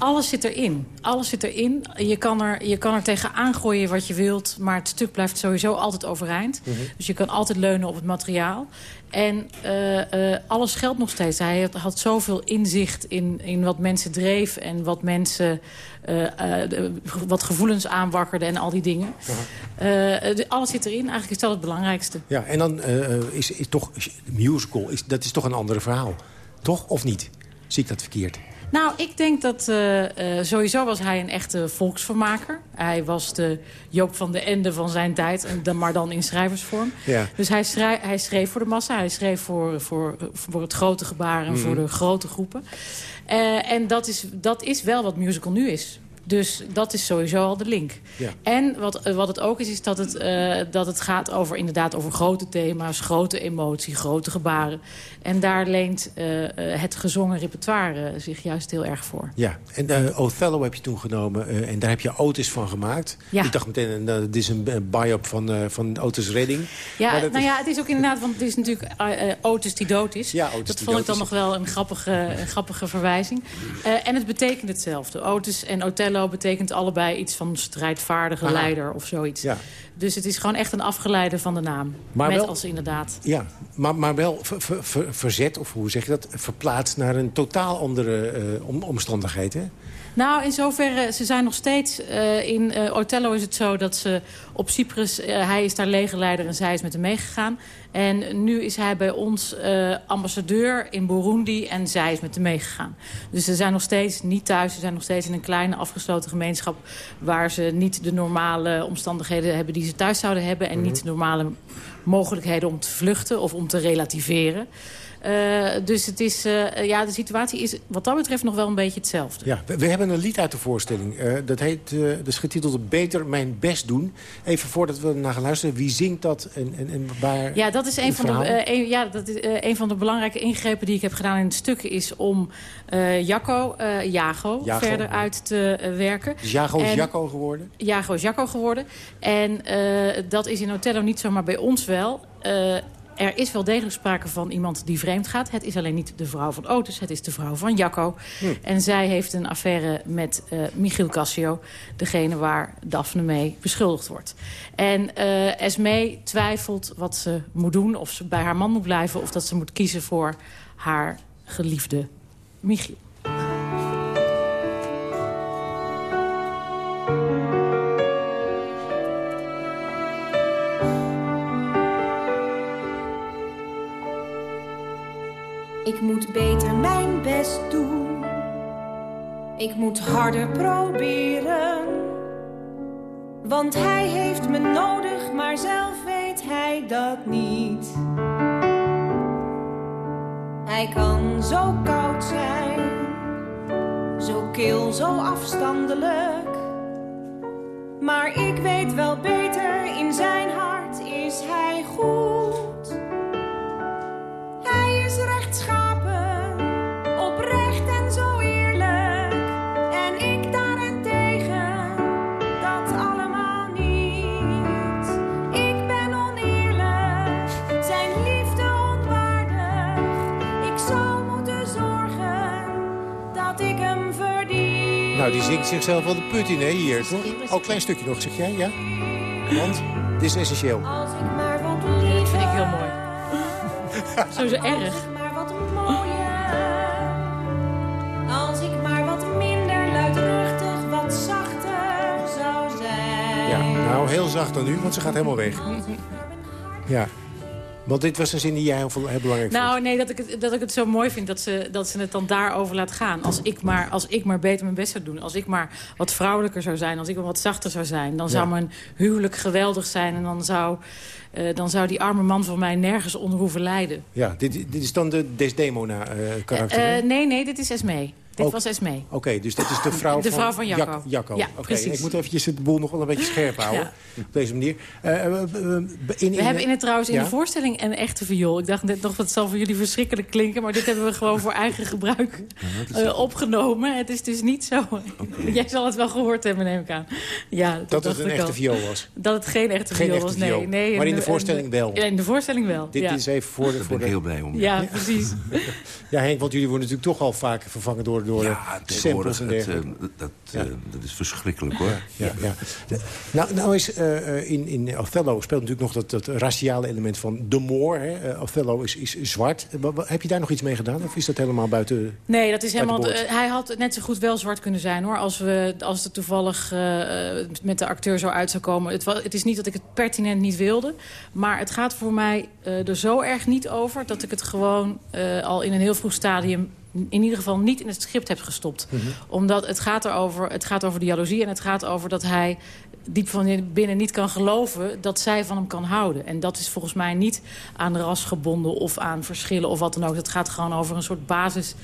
Alles zit erin. Alles zit erin. Je kan er, je kan er tegen aangooien wat je wilt... maar het stuk blijft sowieso altijd overeind. Dus je kan altijd leunen op het materiaal. En eh, eh, alles geldt nog steeds. Hij had, had zoveel inzicht in, in wat mensen dreef... en wat mensen... eh, wat gevoelens aanwakkerde en al die dingen. De- alles zit erin. Eigenlijk is dat het belangrijkste. Ja, en dan is, is toch musical, is, dat is toch een ander verhaal. Toch, of niet? Zie ik dat verkeerd? Nou, ik denk dat eh, eh, sowieso was hij een echte volksvermaker. Hij was de Joop van de Ende van zijn tijd, en dan, maar dan in schrijversvorm. Ja. Dus hij, schrij- hij schreef voor de massa, hij schreef voor, voor, voor het grote gebaar en voor Mhm. de grote groepen. Eh, en dat is, dat is wel wat musical nu is. Dus dat is sowieso al de link. Ja. En wat, eh, wat het ook is, is dat het, eh, dat het gaat over, inderdaad over grote thema's, grote emotie, grote gebaren. En daar leent eh, het gezongen repertoire zich juist heel erg voor. Ja, en Othello heb je toen genomen en daar heb je Otis van gemaakt. Ja. Ik dacht meteen, uh, dit is een biop van, van Otis Redding. Ja, nou is- ja, het is ook inderdaad, want het is natuurlijk Otis die dood is. Ja, Otis dat vond ik dan nog wel een grappige, een grappige verwijzing. En het betekent hetzelfde. Otis en Othello betekent allebei iets van strijdvaardige Aha. leider of zoiets. Ja. Dus het is gewoon echt een afgeleide van de naam. Maar Met wel- als inderdaad. Ja, maar, maar wel ver- ver- ver- verzet, of hoe zeg je dat, verplaatst naar een totaal andere eh, om, omstandigheid, hè? Nou, in zoverre, ze zijn nog steeds... eh, in eh, Othello is het zo dat ze op Cyprus... eh, hij is daar legerleider en zij is met hem meegegaan. En nu is hij bij ons eh, ambassadeur in Burundi en zij is met hem meegegaan. Dus ze zijn nog steeds niet thuis. Ze zijn nog steeds in een kleine afgesloten gemeenschap... waar ze niet de normale omstandigheden hebben die ze thuis zouden hebben... en niet de normale mogelijkheden om te vluchten of om te relativeren. Eh, dus het is, ja, de situatie is wat dat betreft nog wel een beetje hetzelfde. Ja, we, we hebben een lied uit de voorstelling. Eh, dat heet, uh, dat is getiteld Beter Mijn Best Doen. Even voordat we naar gaan luisteren, wie zingt dat en, en, en waar... Ja, dat is een van, de, een, ja, dat is, een van de belangrijke ingrepen die ik heb gedaan in het stuk... is om Jacco, Jago, Jago, verder uit te werken. Dus Jago is Jacco geworden? Jago is Jacco geworden. En dat is in Otello niet zomaar bij ons wel er is wel degelijk sprake van iemand die vreemd gaat. Het is alleen niet de vrouw van Otis, het is de vrouw van Jacco. Hm. En zij heeft een affaire met uh, Michiel Cassio. Degene waar Daphne mee beschuldigd wordt. En uh, Esme twijfelt wat ze moet doen. Of ze bij haar man moet blijven. Of dat ze moet kiezen voor haar geliefde Michiel. Ik moet beter mijn best doen. Ik moet harder proberen. Want hij heeft me nodig, maar zelf weet hij dat niet. Hij kan zo koud zijn, zo kil, zo afstandelijk. Maar ik weet wel beter, in zijn hart is hij goed. Nou, die zingt zichzelf wel de put in, hè, hier, toch? Oh, een klein stukje nog, zeg jij, ja? Want, dit is essentieel. Zo is erg. maar wat mooier. Als ik maar wat minder luidruchtig, wat zachter zou zijn. Ja, nou, heel zacht dan nu, want ze gaat helemaal weg. Ja. Want dit was een zin die jij heel, heel belangrijk vond. Nou, nee, dat ik, het, dat ik het zo mooi vind dat ze, dat ze het dan daarover laat gaan. Als ik, maar, als ik maar beter mijn best zou doen. Als ik maar wat vrouwelijker zou zijn. Als ik maar wat zachter zou zijn. Dan zou mijn huwelijk geweldig zijn. En dan zou, eh, dan zou die arme man van mij nergens onder hoeven lijden. Ja, dit, dit is dan de Desdemona-karakter, Eh, nee, nee, dit is Esme. Dit Ook- was Esme. Oké, dus dat is de vrouw De van, vrouw van Jacco. Jacco. Ja, Oké, precies. Ik moet eventjes de boel nog wel een beetje scherp houden. Op deze manier. Eh, eh, in, in, We hebben in het trouwens in de voorstelling een echte viool. Ik dacht net nog, dat zal voor jullie verschrikkelijk klinken... maar dit hebben we gewoon voor eigen gebruik eh, opgenomen. Het is dus niet zo... Jij zal het wel gehoord hebben, neem ik aan. Ja, Dat dacht het een ik echte viool was. Dat het geen echte Geen viool echte was, nee. viool. nee Maar in de voorstelling en- wel. Ja, in de voorstelling wel. Dit ja. is even voor de... Voor ben de... ik heel blij om. Ja, precies. Ja, Henk, want jullie worden natuurlijk toch al vaak vervangen door, door Ja, en dergelijke. eh, dat, eh, dat is verschrikkelijk hoor. ja, ja. Nou, nou is eh, in, in Othello speelt natuurlijk nog dat, dat raciale element van de Moor. Hè? Othello is, is zwart. Wa- wa- Heb je daar nog iets mee gedaan? Of is dat helemaal buiten... Nee, dat is helemaal. Hij had net zo goed wel zwart kunnen zijn hoor. Als, we, als het toevallig met de acteur zo uit zou komen. Het, het is niet dat ik het pertinent niet wilde. Maar het gaat voor mij eh, er zo erg niet over. dat ik het gewoon eh, al in een heel vroeg stadium. In ieder geval niet in het script heb gestopt. Omdat het gaat, erover, het gaat over de jaloezie. En het gaat over dat hij diep van binnen niet kan geloven dat zij van hem kan houden. En dat is volgens mij niet aan ras gebonden of aan verschillen of wat dan ook. Het gaat gewoon over een soort basis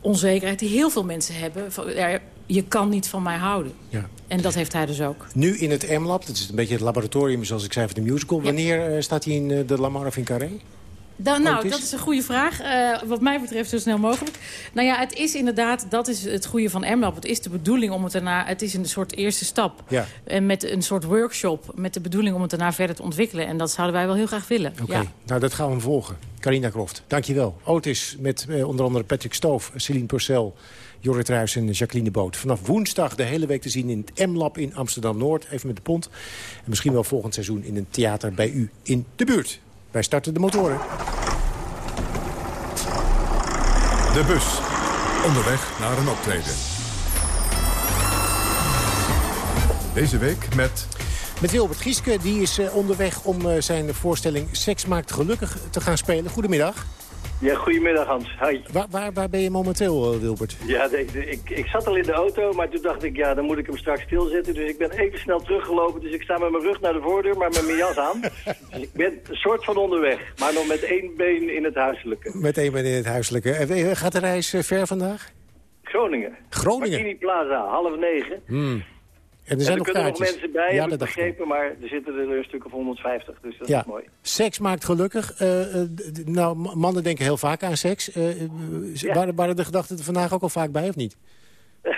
onzekerheid die heel veel mensen hebben. Je kan niet van mij houden. Ja. En dat heeft hij dus ook. Nu in het M-lab, dat is een beetje het laboratorium zoals ik zei van de musical. Wanneer eh, staat hij in eh, de Lamar of in Carré? Dan, nou, dat is een goede vraag. Eh, wat mij betreft zo snel mogelijk. Nou ja, het is inderdaad, dat is het goede van MLab. Het is de bedoeling om het daarna, het is een soort eerste stap. Ja. En met een soort workshop, met de bedoeling om het daarna verder te ontwikkelen. En dat zouden wij wel heel graag willen. Oké, Ja. nou dat gaan we volgen. Carina Croft, dankjewel. Otis met eh, onder andere Patrick Stoof, Celine Purcell... Jorrit Ruijs en Jacqueline de Boot. Vanaf woensdag de hele week te zien in het M-lab in Amsterdam-Noord. Even met de pont. En misschien wel volgend seizoen in een theater bij u in de buurt. Wij starten de motoren. De bus. Onderweg naar een optreden. Deze week met... Met Wilbert Gieske, die is eh, onderweg om eh, zijn voorstelling Seks maakt gelukkig te gaan spelen. Goedemiddag. Ja, goedemiddag Hans. Hi. Waar, waar, waar ben je momenteel, eh, Wilbert? Ja, de- de- ik, ik zat al in de auto, maar toen dacht ik, ja, dan moet ik hem straks stilzetten. Dus ik ben even snel teruggelopen, dus ik sta met mijn rug naar de voordeur, maar met mijn jas aan. Dus ik ben een soort van onderweg, maar nog met één been in het huiselijke. Met een in het huiselijke. Eh, Gaat de reis eh, ver vandaag? Groningen. Groningen? Martini Plaza, half negen. Hmm. En er En zijn er nog kunnen nog kaartjes. mensen bij, ja, dat begrepen, maar er zitten er een stuk of 150, dus dat Ja, is mooi. seks maakt gelukkig. Eh, eh, nou, ma- mannen denken heel vaak aan seks. Ja. waren, waren de gedachten er vandaag ook al vaak bij, of niet?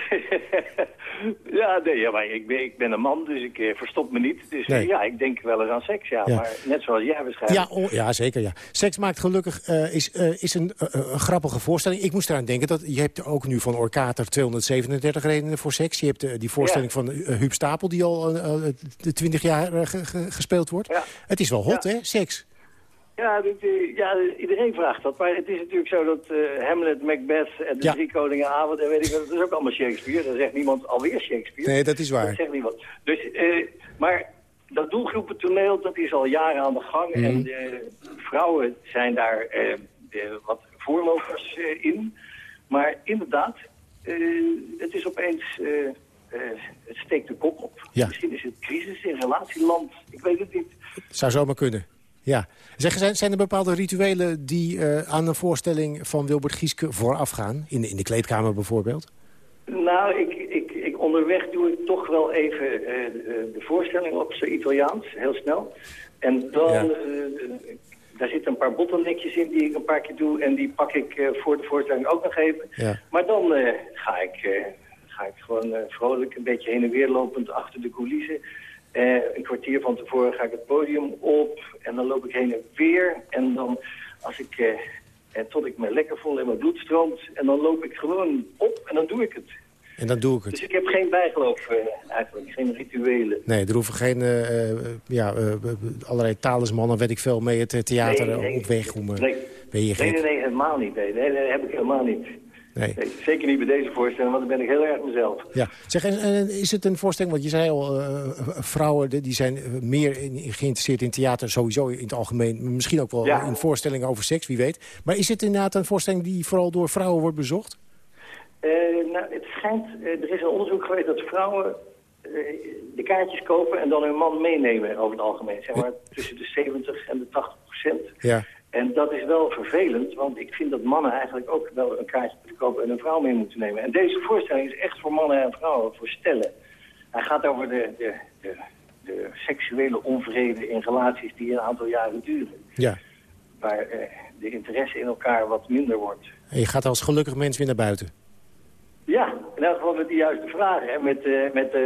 Ja, nee, ja, maar ik ben, ik ben een man, dus ik eh, verstop me niet. Dus eh, Nee. ja, ik denk wel eens aan seks, ja. Ja. Maar net zoals jij Ja, waarschijnlijk. oh, ja, zeker. Ja. Seks maakt gelukkig eh, is, is een, een grappige voorstelling. Ik moest eraan denken, dat je hebt ook nu van Orkater 237 redenen voor seks. Je hebt die voorstelling van Huub Stapel die al de 20 jaar ge- ge- gespeeld wordt. Het is wel hot, hè, seks? Ja, eh, ja, iedereen vraagt dat. Maar het is natuurlijk zo dat eh, Hamlet, Macbeth en de Ja. Drie Koningen Avond... en weet ik wat, dat is ook allemaal Shakespeare. Dan zegt niemand alweer Shakespeare. Nee, dat is waar. Dat zegt niemand. Dus, eh, maar dat doelgroepentoneel, dat is al jaren aan de gang. Mhm. En de vrouwen zijn daar wat voorlopers in. Maar inderdaad, het is opeens... het steekt de kop op. Ja. Misschien is het crisis in relatieland. Ik weet het niet. Zou zomaar kunnen. Ja. Zeg, zijn, zijn er bepaalde rituelen die eh, aan een voorstelling van Wilbert Gieske voorafgaan? In de, in de kleedkamer bijvoorbeeld? Nou, ik, ik, ik, onderweg doe ik toch wel even eh, de de voorstelling op zijn Italiaans, heel snel. En dan, Ja. eh, daar zitten een paar bottlenekjes in die ik een paar keer doe. En die pak ik eh, voor de voorstelling ook nog even. Ja. Maar dan eh, ga, ik, eh, ga ik gewoon eh, vrolijk een beetje heen en weer lopend achter de coulissen. Eh, een kwartier van tevoren ga ik het podium op en dan loop ik heen en weer. En dan als ik, eh, eh, tot ik me lekker voel en mijn bloed stroomt. En dan loop ik gewoon op en dan doe ik het. En dan doe ik het. Dus ik heb geen bijgeloof eigenlijk, geen rituelen. Nee, er hoeven geen ja, allerlei talismannen, weet ik veel, mee het theater Nee, nee. op weg. Om, Nee. Ben je Nee, nee, nee, helemaal niet. Nee, nee, dat heb ik helemaal niet. Nee. Nee, zeker niet bij deze voorstelling, want dan ben ik heel erg mezelf. Ja. Zeg, en, en is het een voorstelling, want je zei al, eh, vrouwen die zijn meer in- geïnteresseerd in theater, sowieso in het algemeen. Misschien ook wel Ja. in voorstellingen over seks, wie weet. Maar is het inderdaad een voorstelling die vooral door vrouwen wordt bezocht? Eh, nou, het schijnt, eh, er is een onderzoek geweest dat vrouwen de kaartjes kopen en dan hun man meenemen over het algemeen. Zeg maar tussen de 70 en de 80 procent. Ja. En dat is wel vervelend, want ik vind dat mannen eigenlijk ook wel een kaartje moeten kopen en een vrouw mee moeten nemen. En deze voorstelling is echt voor mannen en vrouwen, voor stellen. Hij gaat over de, de, de, de seksuele onvrede in relaties die een aantal jaren duren. Ja. Waar eh, de interesse in elkaar wat minder wordt. En je gaat als gelukkig mens weer naar buiten. Ja, in elk geval met de juiste vragen. Hè? Met, eh, met eh,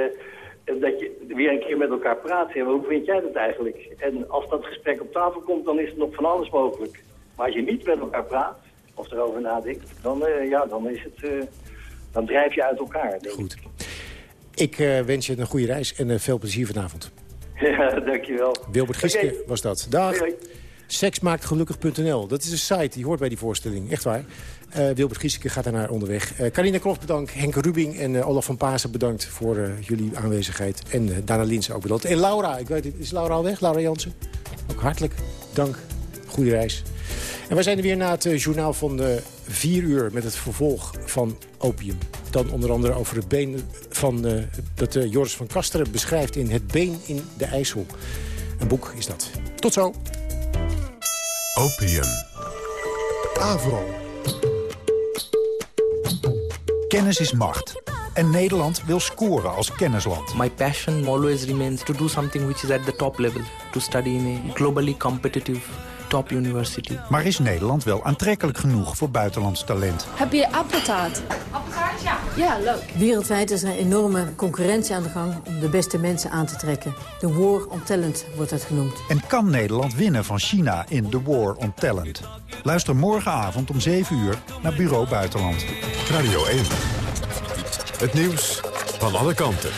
dat je weer een keer met elkaar praat. Maar hoe vind jij dat eigenlijk? En als dat gesprek op tafel komt, dan is er nog van alles mogelijk. Maar als je niet met elkaar praat, of erover nadenkt, dan, eh, ja, dan, is het, eh, dan drijf je uit elkaar. Denk Goed. Ik eh, wens je een goede reis en veel plezier vanavond. Ja, dankjewel. Wilbert Gieske Oké. was dat. Dag. Hoi, hoi. Seksmaaktgelukkig.nl. Dat is een site, die hoort bij die voorstelling. Echt waar. Eh, Wilbert Gieske gaat daarnaar onderweg. Eh Carina Klof bedankt, Henk Rubing en eh, Olaf van Pasen bedankt voor jullie aanwezigheid. En Dana Linsen ook bedankt. En Laura, ik weet, is Laura al weg? Laura Jansen? Ook hartelijk dank. Goede reis. En wij zijn er weer na het journaal van de 4 uur met het vervolg van opium. Dan onder andere over het been van, dat Joris van Kasteren beschrijft in Het Been in de IJssel. Een boek is dat. Tot zo. Opium. Avro. Kennis is macht. En Nederland wil scoren als kennisland. My passion always remains to do something which is at the top level. To study in a globally competitive top university. Maar is Nederland wel aantrekkelijk genoeg voor buitenlands talent? Heb je appeltaart? Appeltaart, ja. Ja, leuk. Wereldwijd is er een enorme concurrentie aan de gang om de beste mensen aan te trekken. De war on talent wordt het genoemd. En kan Nederland winnen van China in The War on Talent? Luister morgenavond om 7 uur naar Bureau Buitenland. Radio 1. Het nieuws van alle kanten.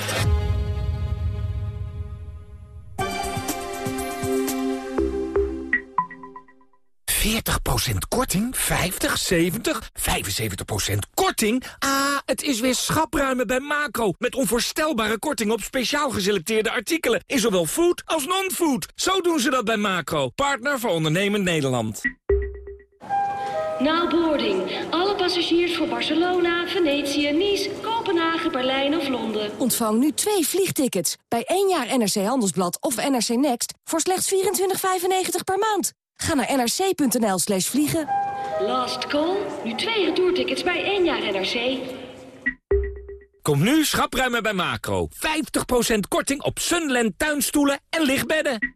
Korting? 50, 70, 75% korting? Ah, het is weer schapruimen bij Macro. Met onvoorstelbare korting op speciaal geselecteerde artikelen. In zowel food als non-food. Zo doen ze dat bij Macro. Partner voor ondernemend Nederland. Na boarding. Alle passagiers voor Barcelona, Venetië, Nice, Kopenhagen, Berlijn of Londen. Ontvang nu twee vliegtickets bij één jaar NRC Handelsblad of NRC Next voor slechts 24,95 per maand. Ga naar nrc.nl slash vliegen. Last call. Nu twee retourtickets bij één jaar NRC. Kom nu schapruimen bij Macro. 50% korting op Sunland tuinstoelen en lichtbedden.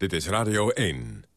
Dit is Radio 1.